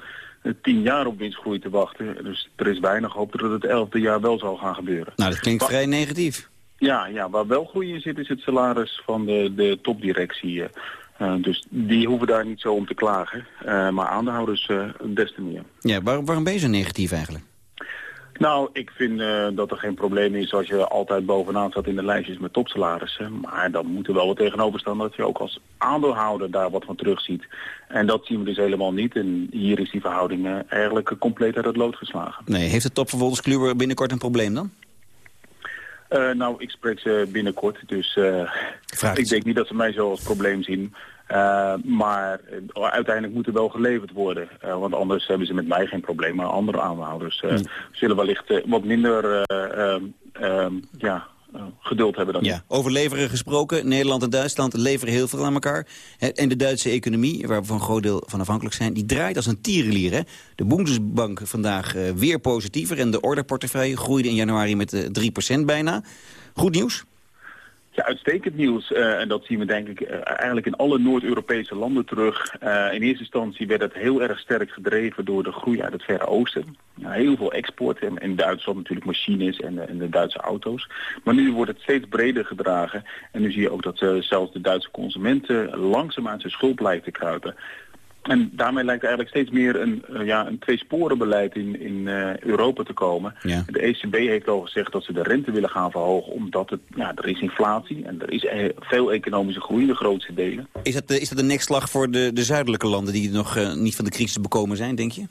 tien jaar op winstgroei te wachten. Dus er is weinig hoop dat het elfde jaar wel zal gaan gebeuren. Nou, dat klinkt maar, vrij negatief. Ja, ja, waar wel groei in zit is het salaris van de, de topdirectie. Uh, dus die hoeven daar niet zo om te klagen. Uh, maar aandeelhouders uh, des te meer. Ja, waar, waarom ben je zo negatief eigenlijk? Nou, ik vind dat er geen probleem is als je altijd bovenaan staat in de lijstjes met topsalarissen. Maar dan moet er wel wat tegenover staan dat je ook als aandeelhouder daar wat van terugziet. En dat zien we dus helemaal niet. En hier is die verhouding eigenlijk compleet uit het lood geslagen. Nee, heeft de top vervolgens Kluwer binnenkort een probleem dan? Uh, nou, ik spreek ze binnenkort, dus ik denk niet dat ze mij zo als probleem zien. Uh, maar uiteindelijk moet er wel geleverd worden. want anders hebben ze met mij geen probleem. Maar andere aanhouders mm. zullen wellicht wat minder ja, geduld hebben dan ja. Over leveren gesproken. Nederland en Duitsland leveren heel veel aan elkaar. En de Duitse economie, waar we van een groot deel van afhankelijk zijn... die draait als een tierenlier. Hè? De Bundesbank vandaag weer positiever... en de orderportefeuille groeide in januari met uh, 3% bijna. Goed nieuws? Ja, uitstekend nieuws. Uh, en dat zien we denk ik uh, eigenlijk in alle Noord-Europese landen terug. Uh, in eerste instantie werd het heel erg sterk gedreven door de groei uit het Verre Oosten. Heel veel export in Duitsland natuurlijk machines en, en, de Duitse auto's. Maar nu wordt het steeds breder gedragen. En nu zie je ook dat zelfs de Duitse consumenten langzaamaan zijn schuld te kruipen. En daarmee lijkt eigenlijk steeds meer een, uh, ja, een tweesporenbeleid in, in uh, Europa te komen. Ja. De ECB heeft al gezegd dat ze de rente willen gaan verhogen omdat het, ja, er is inflatie en er is e veel economische groei in de grootste delen. Is dat, de, is dat een nekslag voor de, de zuidelijke landen die nog uh, niet van de crisis bekomen zijn, denk je?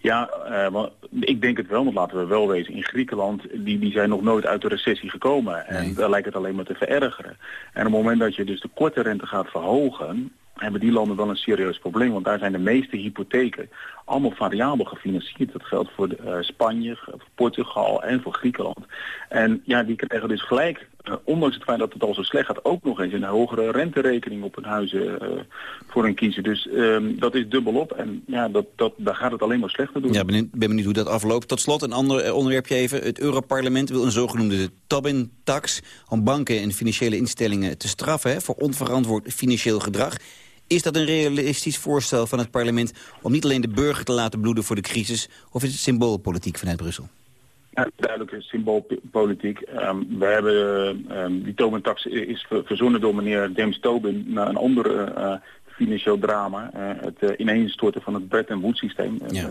Ja, uh, ik denk het wel, want laten we wel wezen. In Griekenland, die, die zijn nog nooit uit de recessie gekomen. En nee. daar lijkt het alleen maar te verergeren. En op het moment dat je dus de korte rente gaat verhogen hebben die landen wel een serieus probleem. Want daar zijn de meeste hypotheken allemaal variabel gefinancierd. Dat geldt voor de, uh, Spanje, voor Portugal en voor Griekenland. En ja, die krijgen dus gelijk, uh, ondanks het feit dat het al zo slecht gaat, ook nog eens een hogere renterekening op hun huizen uh, voor hun kiezen. Dus um, dat is dubbelop en ja, dat, dat, daar gaat het alleen maar slechter doen. Ja, ben, ben benieuwd hoe dat afloopt. Tot slot een ander onderwerpje even. Het Europarlement wil een zogenoemde Tobin-tax om banken en financiële instellingen te straffen hè, voor onverantwoord financieel gedrag. Is dat een realistisch voorstel van het parlement om niet alleen de burger te laten bloeden voor de crisis, of is het symboolpolitiek vanuit Brussel? Ja, duidelijke symboolpolitiek. Um, we hebben, um, die Tobin-tax is verzonnen door meneer James Tobin naar een andere uh, financieel drama. Uh, het uh, ineenstorten van het Bretton Woods systeem. Ja.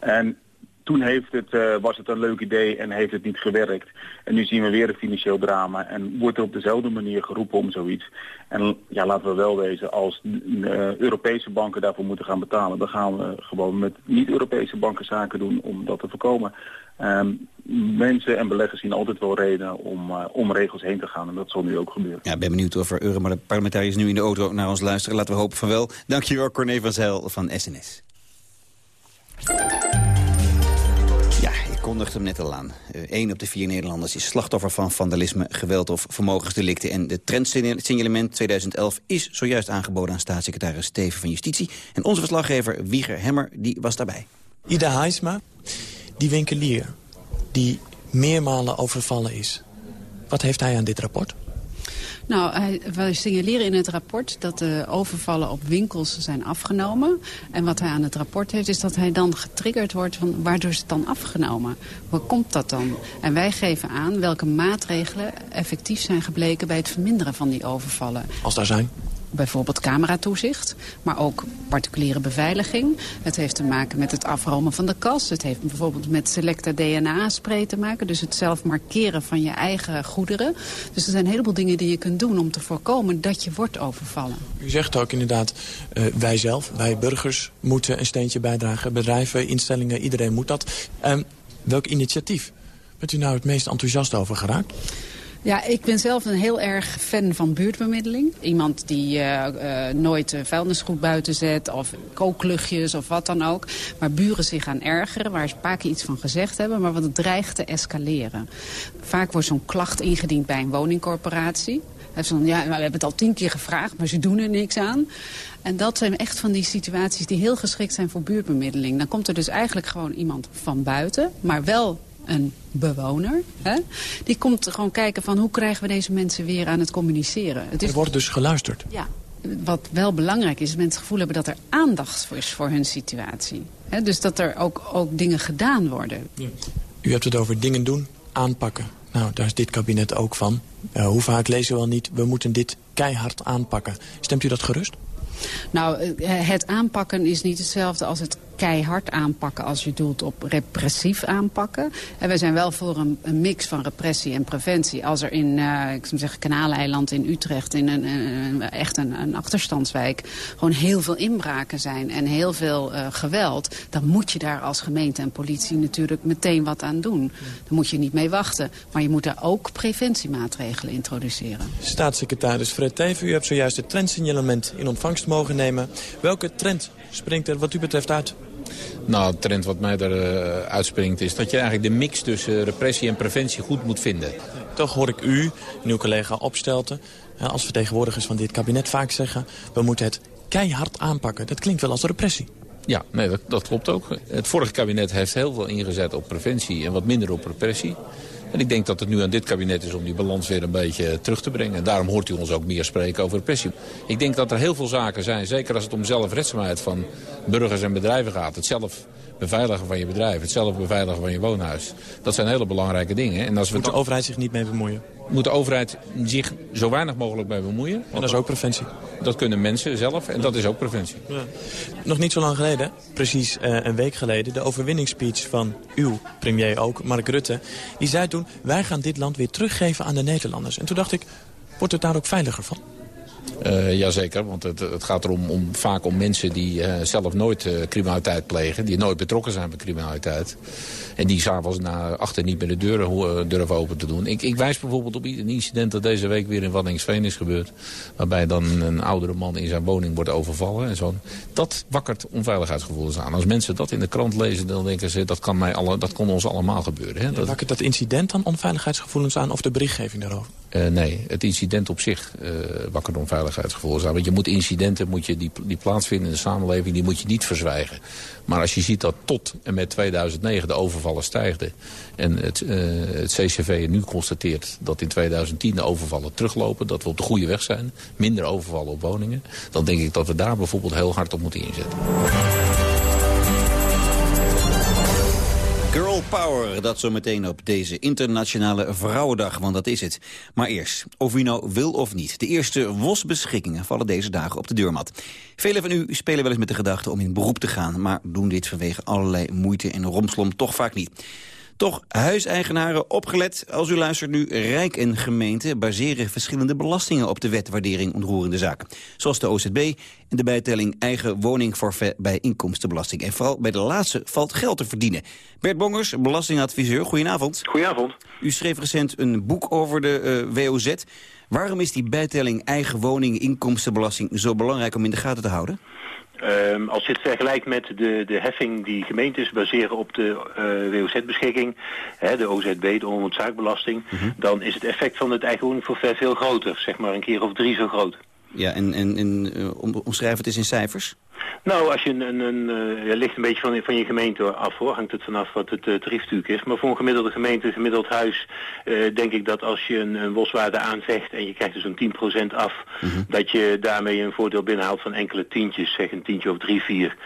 En toen heeft het, uh, was het een leuk idee en heeft het niet gewerkt. En nu zien we weer een financieel drama en wordt er op dezelfde manier geroepen om zoiets. En ja, laten we wel wezen, als uh, Europese banken daarvoor moeten gaan betalen... dan gaan we gewoon met niet-Europese banken zaken doen om dat te voorkomen. Um, mensen en beleggers zien altijd wel reden om, uh, om regels heen te gaan. En dat zal nu ook gebeuren. Ja, ik ben benieuwd of er Europarlementariërs nu in de auto naar ons luisteren. Laten we hopen van wel. Dankjewel, Corné van Zijl van SNS kondigde hem net al aan. Eén uh, op de vier Nederlanders is slachtoffer van vandalisme, geweld of vermogensdelicten. En de trendsignalement 2011 is zojuist aangeboden aan staatssecretaris Steven van Justitie. En onze verslaggever Wieger Hemmer die was daarbij. Ida Heisma, die winkelier die meermalen overvallen is. Wat heeft hij aan dit rapport? Nou, wij signaleren in het rapport dat de overvallen op winkels zijn afgenomen. En wat hij aan het rapport heeft is dat hij dan getriggerd wordt van waardoor is het dan afgenomen? Hoe komt dat dan? En wij geven aan welke maatregelen effectief zijn gebleken bij het verminderen van die overvallen. Als daar zijn? Bijvoorbeeld cameratoezicht, maar ook particuliere beveiliging. Het heeft te maken met het afromen van de kas. Het heeft bijvoorbeeld met selecta DNA-spray te maken. Dus het zelf markeren van je eigen goederen. Dus er zijn een heleboel dingen die je kunt doen om te voorkomen dat je wordt overvallen. U zegt ook inderdaad, uh, wij zelf, wij burgers moeten een steentje bijdragen. Bedrijven, instellingen, iedereen moet dat. Um, welk initiatief bent u nou het meest enthousiast over geraakt? Ja, ik ben zelf een heel erg fan van buurtbemiddeling. Iemand die uh, uh, nooit vuilnisgoed buiten zet of kookluchtjes of wat dan ook. Waar buren zich gaan ergeren, waar ze een paar keer iets van gezegd hebben... maar wat het dreigt te escaleren. Vaak wordt zo'n klacht ingediend bij een woningcorporatie. Ja, we hebben het al tien keer gevraagd, maar ze doen er niks aan. En dat zijn echt van die situaties die heel geschikt zijn voor buurtbemiddeling. Dan komt er dus eigenlijk gewoon iemand van buiten, maar wel een bewoner. Hè? Die komt gewoon kijken van hoe krijgen we deze mensen weer aan het communiceren. Het is... Er wordt dus geluisterd. Ja. Wat wel belangrijk is, dat mensen het gevoel hebben dat er aandacht is voor hun situatie. Hè? Dus dat er ook, ook dingen gedaan worden. Ja. U hebt het over dingen doen, aanpakken. Nou, daar is dit kabinet ook van. Uh, hoe vaak lezen we al niet, we moeten dit keihard aanpakken. Stemt u dat gerust? Nou, eh, het aanpakken is niet hetzelfde als het keihard aanpakken als je doelt op repressief aanpakken. En we zijn wel voor een, een mix van repressie en preventie. Als er in, uh, ik zou zeggen, Kanaleiland in Utrecht, in een, een echt een, een, achterstandswijk, gewoon heel veel inbraken zijn en heel veel uh, geweld, dan moet je daar als gemeente en politie natuurlijk meteen wat aan doen. Daar moet je niet mee wachten. Maar je moet daar ook preventiemaatregelen introduceren. Staatssecretaris Fred Teven, u hebt zojuist het trendsignalement in ontvangst mogen nemen. Welke trend springt er wat u betreft uit? Nou, de trend wat mij eruit uh, uitspringt is dat je eigenlijk de mix tussen repressie en preventie goed moet vinden. Toch hoor ik u en uw collega Opstelten als vertegenwoordigers van dit kabinet vaak zeggen... we moeten het keihard aanpakken. Dat klinkt wel als repressie. Ja, nee, dat, dat klopt ook. Het vorige kabinet heeft heel veel ingezet op preventie en wat minder op repressie. En ik denk dat het nu aan dit kabinet is om die balans weer een beetje terug te brengen. En daarom hoort u ons ook meer spreken over repressie. Ik denk dat er heel veel zaken zijn, zeker als het om zelfredzaamheid van burgers en bedrijven gaat. Het zelf beveiligen van je bedrijf, het zelf beveiligen van je woonhuis. Dat zijn hele belangrijke dingen. En als we Moet de overheid zich niet mee bemoeien? Moet de overheid zich zo weinig mogelijk mee bemoeien. En dat is ook preventie? Dat kunnen mensen zelf en dat is ook preventie. Ja. Nog niet zo lang geleden, precies uh, een week geleden... de overwinningsspeech van uw premier ook, Mark Rutte... die zei toen, wij gaan dit land weer teruggeven aan de Nederlanders. En toen dacht ik, wordt het daar ook veiliger van? Uh, jazeker, want het, het gaat erom om, vaak om mensen die uh, zelf nooit uh, criminaliteit plegen. Die nooit betrokken zijn bij criminaliteit. En die s'avonds na achter niet meer de deuren durven open te doen. Ik, ik, wijs bijvoorbeeld op een incident dat deze week weer in Waddinxveen is gebeurd. Waarbij dan een oudere man in zijn woning wordt overvallen. En zo. Dat wakkert onveiligheidsgevoelens aan. Als mensen dat in de krant lezen, dan denken ze dat kan, mij alle, dat kon ons allemaal gebeuren. Hè? Dat... Wakkert dat incident dan onveiligheidsgevoelens aan of de berichtgeving daarover? Uh, nee, het incident op zich uh, wakkert onveiligheidsgevoelens aan. Want je moet incidenten moet je die, die plaatsvinden in de samenleving, die moet je niet verzwijgen. Maar als je ziet dat tot en met 2009 de overvallen stijgden... en het, uh, het CCV nu constateert dat in 2010 de overvallen teruglopen... dat we op de goede weg zijn, minder overvallen op woningen... dan denk ik dat we daar bijvoorbeeld heel hard op moeten inzetten. Power, dat zometeen op deze internationale vrouwendag, want dat is het. Maar eerst, of u nou wil of niet, de eerste WOS-beschikkingen vallen deze dagen op de deurmat. Velen van u spelen wel eens met de gedachte om in beroep te gaan, maar doen dit vanwege allerlei moeite en romslom toch vaak niet. Toch, huiseigenaren, opgelet, als u luistert nu... Rijk en gemeente baseren verschillende belastingen op de wet waardering onroerende zaken. Zoals de OZB en de bijtelling eigen woningforfait bij inkomstenbelasting. En vooral bij de laatste valt geld te verdienen. Bert Bongers, belastingadviseur, goedenavond. Goedenavond. U schreef recent een boek over de uh, WOZ. Waarom is die bijtelling eigen woning inkomstenbelasting zo belangrijk om in de gaten te houden? Um, als je het vergelijkt met de, de heffing die gemeentes baseren op de uh, WOZ-beschikking, de OZB, de onnoodzaakbelasting, mm dan is het effect van het eigen woningforfait veel groter, zeg maar een keer of drie zo groot. Ja, en, en, en uh, omschrijf het eens in cijfers. Nou, als je een, een, een uh, ja, ligt een beetje van, van je gemeente af hoor, hangt het vanaf wat het uh, tariefstuk is. Maar voor een gemiddelde gemeente, een gemiddeld huis, uh, denk ik dat als je een, een boswaarde aanvecht en je krijgt er zo'n 10% af, mm -hmm. dat je daarmee een voordeel binnenhaalt van enkele tientjes, zeg een tientje of drie, vier.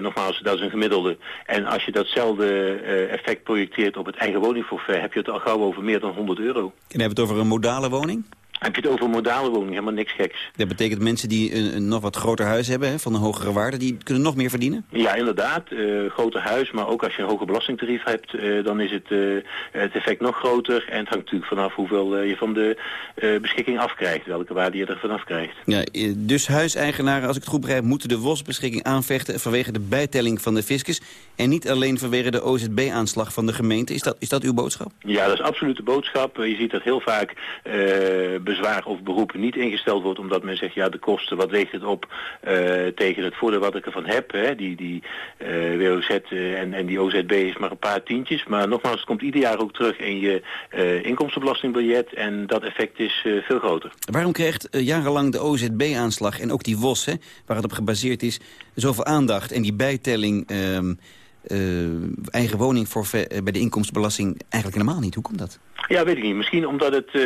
nogmaals, dat is een gemiddelde. En als je datzelfde effect projecteert op het eigen woningforfait, heb je het al gauw over meer dan 100 euro. En hebben we het over een modale woning? Heb je het over modale woning, helemaal niks geks. Dat betekent mensen die een, een nog wat groter huis hebben, hè, van een hogere waarde, die kunnen nog meer verdienen? Ja, inderdaad. Uh, groter huis, maar ook als je een hoger belastingtarief hebt, uh, dan is het, uh, het effect nog groter. En het hangt natuurlijk vanaf hoeveel je van de beschikking afkrijgt, welke waarde je er vanaf krijgt. Ja, dus huiseigenaren, als ik het goed begrijp, moeten de WOS-beschikking aanvechten vanwege de bijtelling van de fiscus en niet alleen vanwege de OZB-aanslag van de gemeente. Is dat, is dat uw boodschap? Ja, dat is absoluut de boodschap. Je ziet dat heel vaak bezwaar of beroep niet ingesteld wordt omdat men zegt, ja de kosten, wat weegt het op uh, tegen het voordeel wat ik ervan heb. Hè? Die, die uh, WOZ uh, en, en die OZB is maar een paar tientjes. Maar nogmaals, het komt ieder jaar ook terug in je inkomstenbelastingbiljet en dat effect is veel groter. Waarom krijgt jarenlang de OZB-aanslag en ook die WOS, hè, waar het op gebaseerd is, zoveel aandacht en die bijtelling... Uh, eigen woning voor bij de inkomstenbelasting eigenlijk helemaal niet. Hoe komt dat? Ja, weet ik niet. Misschien omdat het uh,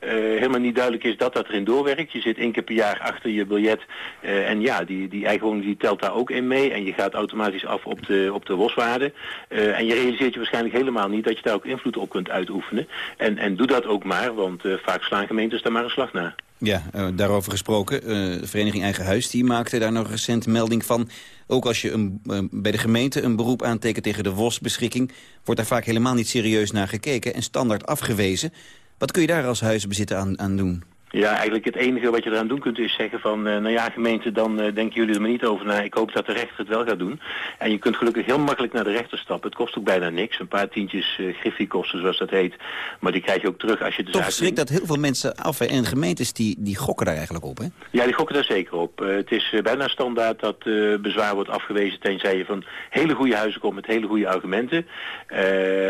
helemaal niet duidelijk is dat dat erin doorwerkt. Je zit één keer per jaar achter je biljet. En ja, die, die eigen woning die telt daar ook in mee. En je gaat automatisch af op de, op de waswaarde. en je realiseert je waarschijnlijk helemaal niet dat je daar ook invloed op kunt uitoefenen. En, en doe dat ook maar, want vaak slaan gemeentes daar maar een slag naar. Ja, daarover gesproken. de Vereniging Eigen Huis die maakte daar nog recent melding van. Ook als je een, bij de gemeente een beroep aantekent tegen de WOS-beschikking... wordt daar vaak helemaal niet serieus naar gekeken en standaard afgewezen. Wat kun je daar als huisbezitter aan, aan doen? Ja, eigenlijk het enige wat je eraan doen kunt is zeggen van, uh, nou ja gemeente, dan uh, denken jullie er maar niet over na. Ik hoop dat de rechter het wel gaat doen. En je kunt gelukkig heel makkelijk naar de rechter stappen. Het kost ook bijna niks. Een paar tientjes uh, griffiekosten, zoals dat heet. Maar die krijg je ook terug als je de Toch zaak... schrikt dat heel veel mensen af en gemeentes die, die gokken daar eigenlijk op, hè? Ja, die gokken daar zeker op. het is bijna standaard dat bezwaar wordt afgewezen tenzij je van hele goede huizen komt met hele goede argumenten.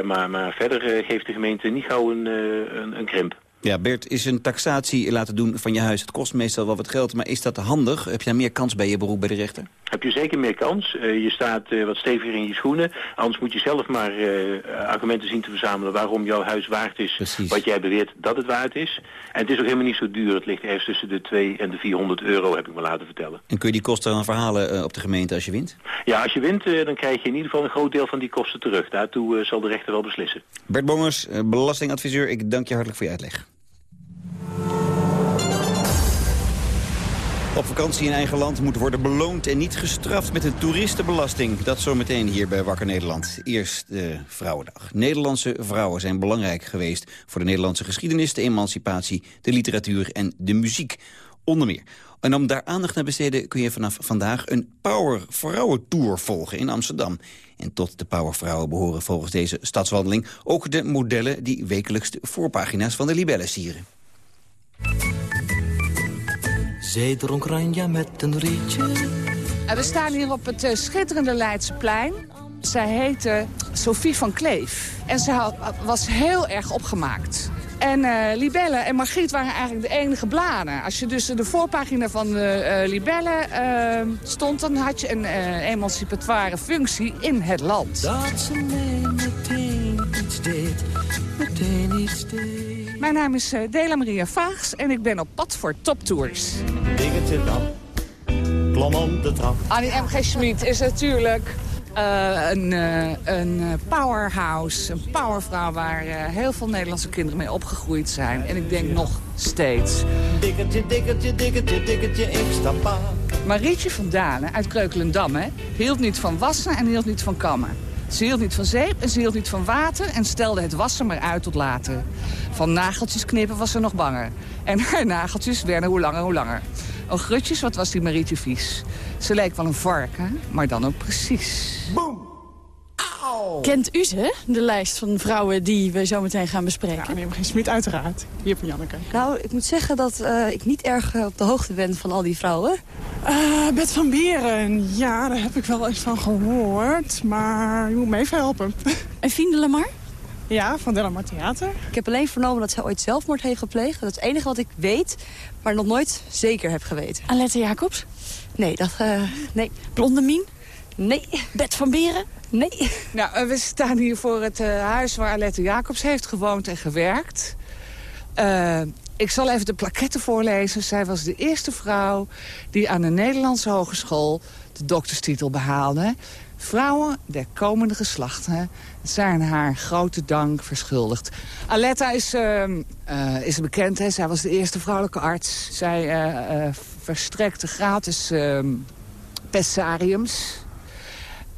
maar, maar verder geeft de gemeente niet gauw een, een, een krimp. Ja, Bert, is een taxatie laten doen van je huis. Het kost meestal wel wat geld, maar is dat handig? Heb je daar meer kans bij je beroep bij de rechter? Heb je zeker meer kans. Uh, je staat uh, wat steviger in je schoenen. Anders moet je zelf maar uh, argumenten zien te verzamelen waarom jouw huis waard is. Precies. Wat jij beweert dat het waard is. En het is ook helemaal niet zo duur. Het ligt ergens tussen de 2 en de 400 euro, heb ik me laten vertellen. En kun je die kosten dan verhalen op de gemeente als je wint? Ja, als je wint, dan krijg je in ieder geval een groot deel van die kosten terug. Daartoe zal de rechter wel beslissen. Bert Bongers, belastingadviseur, ik dank je hartelijk voor je uitleg. Op vakantie in eigen land moet worden beloond en niet gestraft met een toeristenbelasting. Dat zometeen hier bij Wakker Nederland. Eerst de Vrouwendag. Nederlandse vrouwen zijn belangrijk geweest voor de Nederlandse geschiedenis, de emancipatie, de literatuur en de muziek. Onder meer. En om daar aandacht naar besteden kun je vanaf vandaag een Power Vrouwen Tour volgen in Amsterdam. En tot de Power Vrouwen behoren volgens deze stadswandeling ook de modellen die wekelijks de voorpagina's van de Libellen sieren. Zij dronk Ranja met een rietje. We staan hier op het uh, schitterende Leidseplein. Zij heette Sophie van Kleef. En ze had, was heel erg opgemaakt. En uh, Libelle en Margriet waren eigenlijk de enige bladen. Als je dus de voorpagina van uh, Libelle uh, stond... dan had je een emancipatoire functie in het land. Dat ze mij meteen iets deed, meteen iets deed. Mijn naam is Dela Maria Vaags en ik ben op pad voor toptours. Diggetje dan, klom om de trap. Annie M.G. Schmid is natuurlijk uh, een, uh, een powerhouse, een powervrouw waar uh, heel veel Nederlandse kinderen mee opgegroeid zijn. En ik denk nog steeds. Dikkertje, dikkertje, dikkertje, dikkertje, ik stap aan. Marietje van Dalen uit Kreukelendam hè, hield niet van wassen en hield niet van kammen. Ze hield niet van zeep en ze hield niet van water en stelde het wassen maar uit tot later. Van nageltjes knippen was ze nog banger. En haar nageltjes werden hoe langer hoe langer. Oh grutjes, wat was die Marietje vies. Ze leek wel een varken, maar dan ook precies. Kent u ze, de lijst van vrouwen die we zo meteen gaan bespreken? Ja, neem geen Smit uiteraard. Hier van Janneke. Nou, ik moet zeggen dat uh, ik niet erg uh, op de hoogte ben van al die vrouwen. Uh, Bert van Beren, ja, daar heb ik wel eens van gehoord. Maar je moet me even helpen. En Fien de Lamar? Ja, van Delamar Theater. Ik heb alleen vernomen dat zij ooit zelfmoord heeft gepleegd. Dat is het enige wat ik weet, maar nog nooit zeker heb geweten. Alette Jacobs? Nee, dat... nee. Blonde Mien? Nee. Bert van Beren? Nee. Nou, we staan hier voor het uh, huis waar Alette Jacobs heeft gewoond en gewerkt. Uh, Ik zal even de plaquette voorlezen. Zij was de eerste vrouw die aan de Nederlandse Hogeschool de dokterstitel behaalde. Vrouwen der komende geslachten zijn haar grote dank verschuldigd. Aletta is, uh, is bekend, hè? zij was de eerste vrouwelijke arts. Zij verstrekte gratis ehm,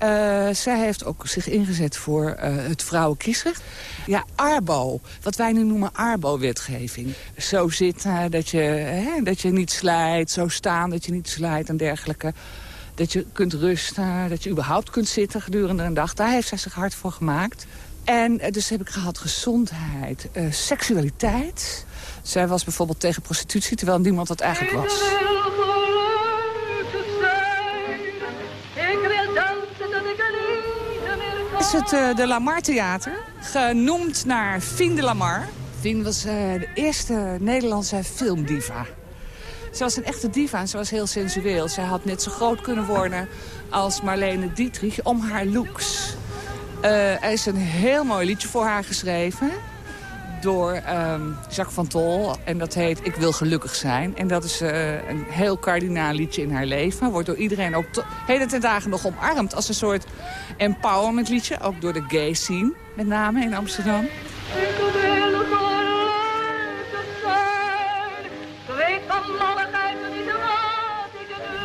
pessariums. zij heeft ook zich ingezet voor het vrouwenkiesrecht. Ja, ARBO, wat wij nu noemen ARBO-wetgeving. Zo zitten, dat je, dat je niet slijt, zo staan dat je niet slijt en dergelijke dat je kunt rusten, dat je überhaupt kunt zitten gedurende een dag. Daar heeft zij zich hard voor gemaakt. En dus heb ik gehad gezondheid, uh, seksualiteit. Zij was bijvoorbeeld tegen prostitutie, terwijl niemand dat eigenlijk was. Is het uh, de Lamar Theater, genoemd naar Fien de Lamar. Fien was uh, de eerste Nederlandse filmdiva. Ze was een echte diva en ze was heel sensueel. Zij had net zo groot kunnen worden als Marlene Dietrich om haar looks. Uh, er is een heel mooi liedje voor haar geschreven door um, Jacques van Tol. En dat heet Ik wil gelukkig zijn. En dat is uh, een heel kardinaal liedje in haar leven. Wordt door iedereen ook hele ten dagen nog omarmd als een soort empowerment liedje. Ook door de gay scene, met name in Amsterdam.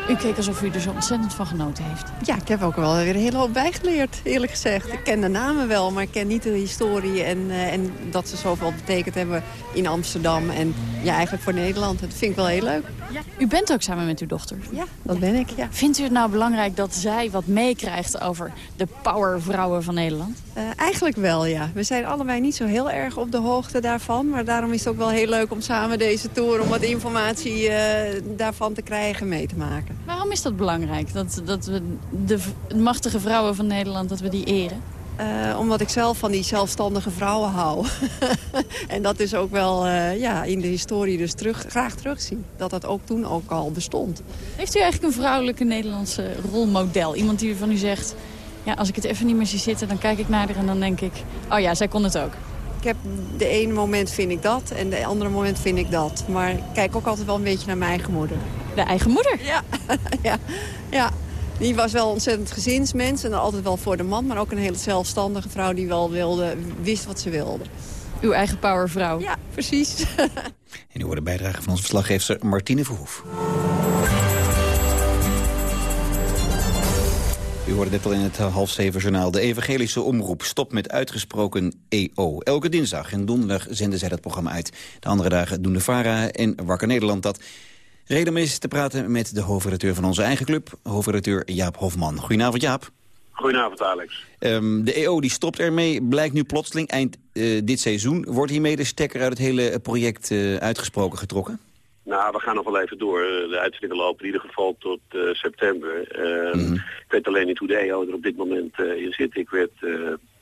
U keek alsof u er zo ontzettend van genoten heeft. Ja, ik heb ook wel weer een hele hoop bijgeleerd, eerlijk gezegd. Ik ken de namen wel, maar ik ken niet de historie... en, uh, en dat ze zoveel betekend hebben in Amsterdam en ja, eigenlijk voor Nederland. Dat vind ik wel heel leuk. Ja. U bent ook samen met uw dochter. Ja, dat ben ik, ja. Vindt u het nou belangrijk dat zij wat meekrijgt over de powervrouwen van Nederland? Uh, eigenlijk wel, ja. We zijn allebei niet zo heel erg op de hoogte daarvan. Maar daarom is het ook wel heel leuk om samen deze tour... om wat informatie uh, daarvan te krijgen, mee te maken. Waarom is dat belangrijk? Dat, dat we de machtige vrouwen van Nederland, dat we die eren? Uh, omdat ik zelf van die zelfstandige vrouwen hou. en dat is ook wel uh, ja, in de historie dus terug, graag terugzien. Dat dat ook toen ook al bestond. Heeft u eigenlijk een vrouwelijke Nederlandse rolmodel? Iemand die van u zegt, ja, als ik het even niet meer zie zitten... dan kijk ik naar haar en dan denk ik, oh ja, zij kon het ook. Ik heb de ene moment vind ik dat en de andere moment vind ik dat. Maar ik kijk ook altijd wel een beetje naar mijn eigen moeder. De eigen moeder? Ja, ja, ja. Die was wel ontzettend gezinsmens en altijd wel voor de man. Maar ook een hele zelfstandige vrouw die wel wilde, wist wat ze wilde. Uw eigen powervrouw. Ja, precies. en u hoort de bijdrage van onze verslaggever Martine Verhoef. U hoorde net al in het half zeven journaal. De evangelische omroep stopt met uitgesproken EO. Elke dinsdag en donderdag zenden zij dat programma uit. De andere dagen doen de VARA en Wakker Nederland dat. Reden om eens te praten met de hoofdredacteur van onze eigen club, hoofdredacteur Jaap Hofman. Goedenavond Jaap. Goedenavond Alex. Um, de EO die stopt ermee, blijkt nu plotseling eind uh, dit seizoen. Wordt hiermee de stekker uit het hele project uh, uitgesproken getrokken? Nou, we gaan nog wel even door. De uitzendingen lopen in ieder geval tot uh, september. Uh, mm. Ik weet alleen niet hoe de EO er op dit moment uh, in zit. Ik werd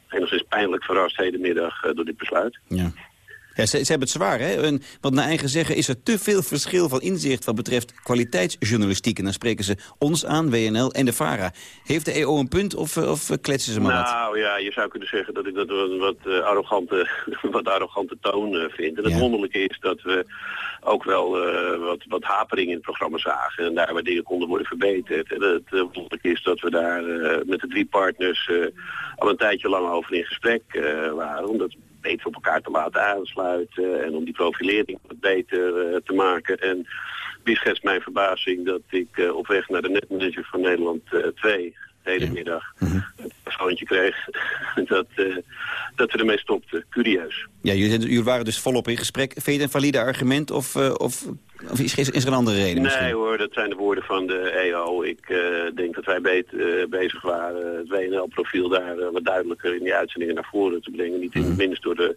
enigszins pijnlijk verrast hedenmiddag door dit besluit. Ja. Ja, ze, ze, hebben het zwaar, hè? En, want naar eigen zeggen is er te veel verschil van inzicht... wat betreft kwaliteitsjournalistiek. En dan spreken ze ons aan, WNL en de VARA. Heeft de EO een punt of, of kletsen ze maar nou, wat? Nou ja, je zou kunnen zeggen dat ik dat een wat, uh, arrogante, wat arrogante toon vind. En het ja. wonderlijke is dat we ook wel uh, wat, wat hapering in het programma zagen. En daar waar dingen konden worden verbeterd. En het wonderlijke is dat we daar met de drie partners al een tijdje lang over in gesprek waren. Omdat beter op elkaar te laten aansluiten en om die profilering wat beter uh, te maken. En wie schetst mijn verbazing dat ik uh, op weg naar de netmanager van Nederland 2 uh, de hele middag een telefoontje kreeg dat, dat we ermee stopten. Curieus. Ja, jullie, jullie, waren dus volop in gesprek. Vind je het een valide argument of, of, of is, is, er een andere reden Nee misschien? hoor, dat zijn de woorden van de EO. Ik denk dat wij beet, bezig waren het WNL-profiel daar wat duidelijker in die uitzendingen naar voren te brengen. Niet in het minst door de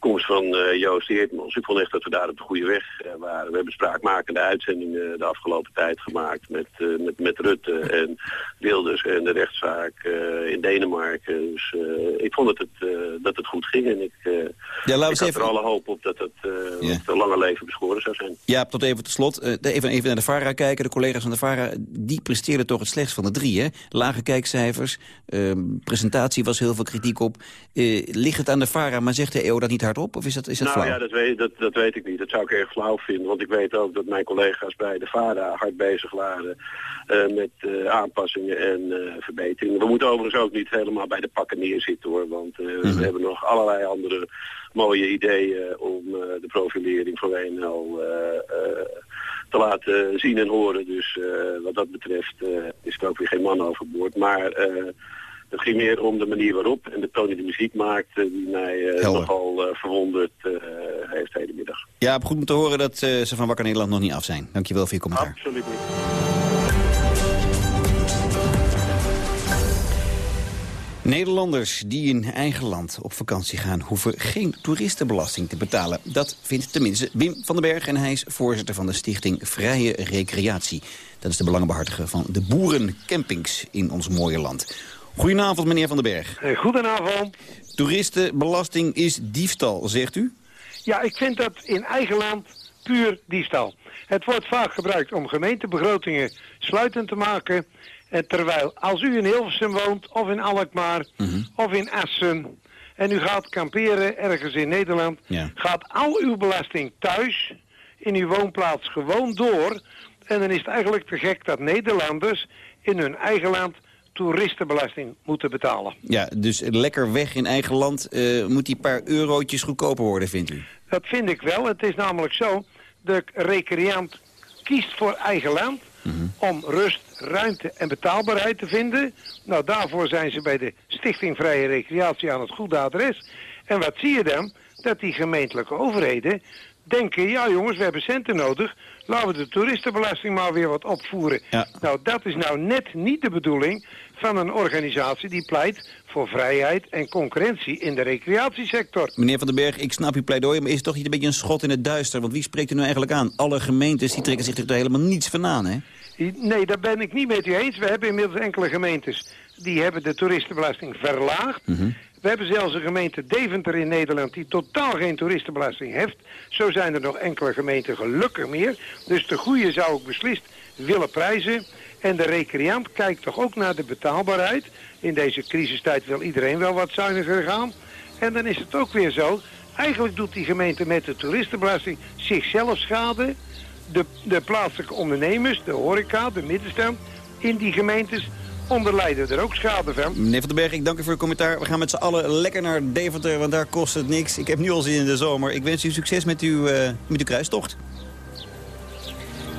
komst van uh, Joost Eertmans. Ik vond echt dat we daar op de goede weg uh, waren. We hebben spraakmakende uitzendingen de afgelopen tijd gemaakt met, met, met Rutte en Wilders en de rechtszaak in Denemarken. Dus ik vond dat het, dat het goed ging en ik, ja, laten ik had even... er alle hoop op dat het een lange leven beschoren zou zijn. Ja, tot even tot slot. even, even naar de VARA kijken. De collega's van de VARA, die presteerden toch het slechtst van de drie. Hè? Lage kijkcijfers, presentatie was heel veel kritiek op. ligt het aan de VARA, maar zegt de EO dat niet hardop? Of is dat, is dat nou flauw? ja, dat weet, dat, dat weet ik niet. Dat zou ik erg flauw vinden. Want ik weet ook dat mijn collega's bij de VARA hard bezig waren eh, met eh, aanpassingen en eh, verbeteringen. We moeten overigens ook niet helemaal bij de pakken neerzitten hoor. Want eh, Mhm. we hebben nog allerlei andere mooie ideeën om de profilering van WNL te laten zien en horen. Dus wat dat betreft is er ook weer geen man overboord. Maar het ging meer om de manier waarop en de toon die de muziek maakt... eh, die mij Helder. nogal eh, verwonderd eh, heeft hele middag. Ja, goed om te horen dat ze van Wakker Nederland nog niet af zijn. Dankjewel voor je commentaar. Absoluut niet. Nederlanders die in eigen land op vakantie gaan... hoeven geen toeristenbelasting te betalen. Dat vindt tenminste Wim van den Berg... en hij is voorzitter van de stichting Vrije Recreatie. Dat is de belangenbehartiger van de boerencampings in ons mooie land. Goedenavond, meneer van den Berg. Eh, Goedenavond. Toeristenbelasting is diefstal, zegt u? Ja, ik vind dat in eigen land puur diefstal. Het wordt vaak gebruikt om gemeentebegrotingen sluitend te maken. En terwijl als u in Hilversum woont, of in Alkmaar, of in Assen... en u gaat kamperen ergens in Nederland... Ja. gaat al uw belasting thuis, in uw woonplaats, gewoon door. En dan is het eigenlijk te gek dat Nederlanders in hun eigen land toeristenbelasting moeten betalen. Ja, dus lekker weg in eigen land. eh, moet die paar eurotjes goedkoper worden, vindt u? Dat vind ik wel. Het is namelijk zo, de recreant kiest voor eigen land om rust, ruimte en betaalbaarheid te vinden. Nou, daarvoor zijn ze bij de Stichting Vrije Recreatie aan het goede adres. En wat zie je dan? Dat die gemeentelijke overheden denken, ja jongens, we hebben centen nodig. Laten we de toeristenbelasting maar weer wat opvoeren. Nou, dat is nou net niet de bedoeling van een organisatie die pleit voor vrijheid en concurrentie in de recreatiesector. Meneer Van den Berg, ik snap uw pleidooi, maar is het toch niet een beetje een schot in het duister? Want wie spreekt u nou eigenlijk aan? Alle gemeentes die trekken zich er helemaal niets van aan, hè? Nee, daar ben ik niet met u eens. We hebben inmiddels enkele gemeentes die hebben de toeristenbelasting verlaagd. We hebben zelfs een gemeente Deventer in Nederland die totaal geen toeristenbelasting heeft. Zo zijn er nog enkele gemeenten gelukkig meer. Dus de goede zou ik beslist willen prijzen. En de recreant kijkt toch ook naar de betaalbaarheid. In deze crisistijd wil iedereen wel wat zuiniger gaan. En dan is het ook weer zo. Eigenlijk doet die gemeente met de toeristenbelasting zichzelf schade. De, de plaatselijke ondernemers, de horeca, de middenstand in die gemeentes onderlijden er ook schade van. Meneer Van den Berg, ik dank u voor uw commentaar. We gaan met z'n allen lekker naar Deventer, want daar kost het niks. Ik heb nu al zin in de zomer. Ik wens u succes met uw, eh, met uw kruistocht.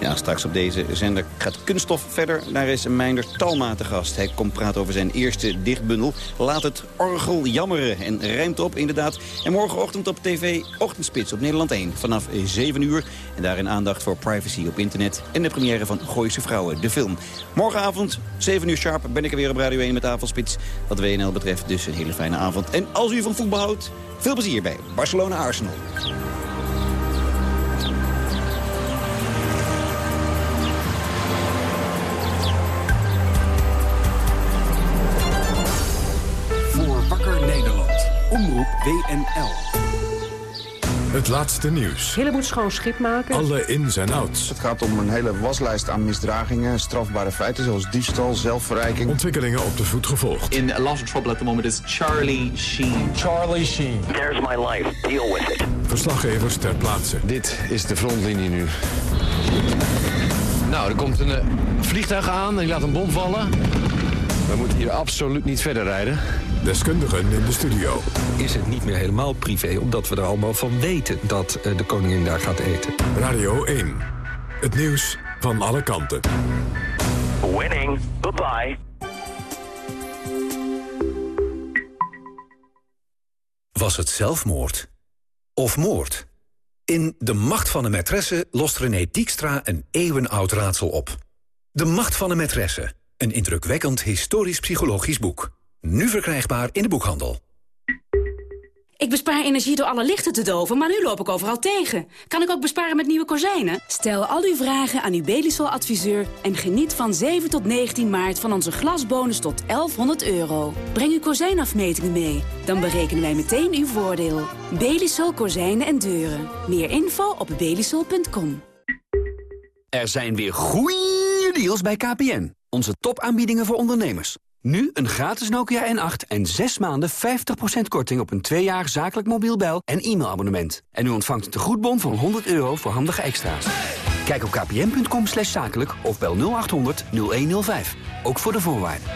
Ja, straks op deze zender gaat Kunststof verder. Daar is Meinder Talma te gast. Hij komt praten over zijn eerste dichtbundel. Laat het orgel jammeren. En rijmt op, inderdaad. En morgenochtend op tv Ochtendspits op Nederland 1. Vanaf 7 uur. En daarin aandacht voor privacy op internet. En de première van Gooise Vrouwen, de film. Morgenavond, 7 uur sharp, ben ik er weer op Radio 1 met Avondspits. Wat WNL betreft dus een hele fijne avond. En als u van voetbal houdt, veel plezier bij Barcelona-Arsenal. WNL. Het laatste nieuws. Hille moet schoon schip maken. Alle ins en outs. Het gaat om een hele waslijst aan misdragingen, strafbare feiten zoals diefstal, zelfverrijking. Ontwikkelingen op de voet gevolgd. In a lot of trouble at the moment is Charlie Sheen. Charlie Sheen. There's my life. Deal with it. Verslaggevers ter plaatse. Dit is de frontlinie nu. Nou, er komt een eh, vliegtuig aan en die laat een bom vallen. We moeten hier absoluut niet verder rijden. Deskundigen in de studio. Is het niet meer helemaal privé, omdat we er allemaal van weten dat eh, de koningin daar gaat eten. Radio 1. Het nieuws van alle kanten. Winning. Bye-bye. Was het zelfmoord? Of moord? In De Macht van de Maîtresse lost René Diekstra een eeuwenoud raadsel op. De Macht van de Maîtresse. Een indrukwekkend historisch-psychologisch boek. Nu verkrijgbaar in de boekhandel. Ik bespaar energie door alle lichten te doven, maar nu loop ik overal tegen. Kan ik ook besparen met nieuwe kozijnen? Stel al uw vragen aan uw Belisol-adviseur... en geniet van 7 tot 19 maart van onze glasbonus tot 1100 euro. Breng uw kozijnafmetingen mee. Dan berekenen wij meteen uw voordeel. Belisol Kozijnen en Deuren. Meer info op belisol.com. Er zijn weer goeie deals bij KPN. Onze topaanbiedingen voor ondernemers. Nu een gratis Nokia N8 en 6 maanden 50% korting op een 2 jaar zakelijk mobiel bel- en e-mailabonnement. En u ontvangt een tegoedbon van 100 euro voor handige extra's. Kijk op kpn.com slash zakelijk of bel 0800 0105. Ook voor de voorwaarden.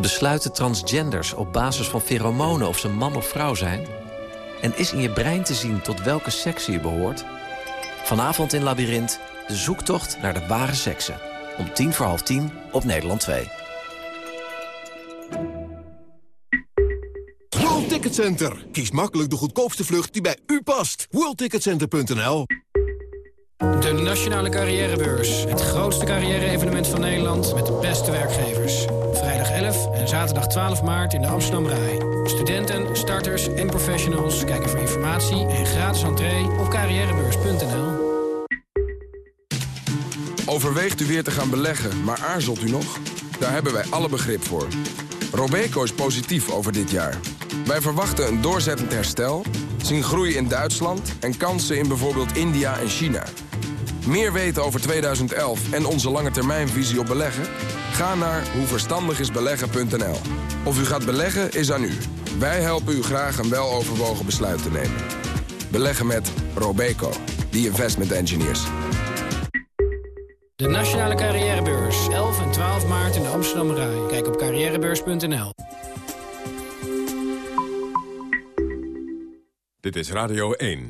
Besluiten transgenders op basis van pheromonen of ze man of vrouw zijn? En is in je brein te zien tot welke sekse je behoort? Vanavond in Labyrinth, de zoektocht naar de ware sekse. Om tien voor half tien op Nederland 2. World Ticket Center. Kies makkelijk de goedkoopste vlucht die bij u past. WorldTicketCenter.nl De Nationale Carrièrebeurs. Het grootste carrière-evenement van Nederland met de beste werkgevers. Vrijdag 11 en zaterdag 12 maart in de Amsterdam Rai. Studenten, starters en professionals kijken voor informatie en gratis entree op carrièrebeurs.nl. Overweegt u weer te gaan beleggen, maar aarzelt u nog? Daar hebben wij alle begrip voor. Robeco is positief over dit jaar. Wij verwachten een doorzettend herstel, zien groei in Duitsland... en kansen in bijvoorbeeld India en China. Meer weten over 2011 en onze lange termijnvisie op beleggen? Ga naar hoeverstandigisbeleggen.nl. Of u gaat beleggen is aan u. Wij helpen u graag een weloverwogen besluit te nemen. Beleggen met Robeco, the investment engineers. De Nationale Carrièrebeurs. 11 en 12 maart in de Amsterdam Rai. Kijk op carrièrebeurs.nl. Dit is Radio 1.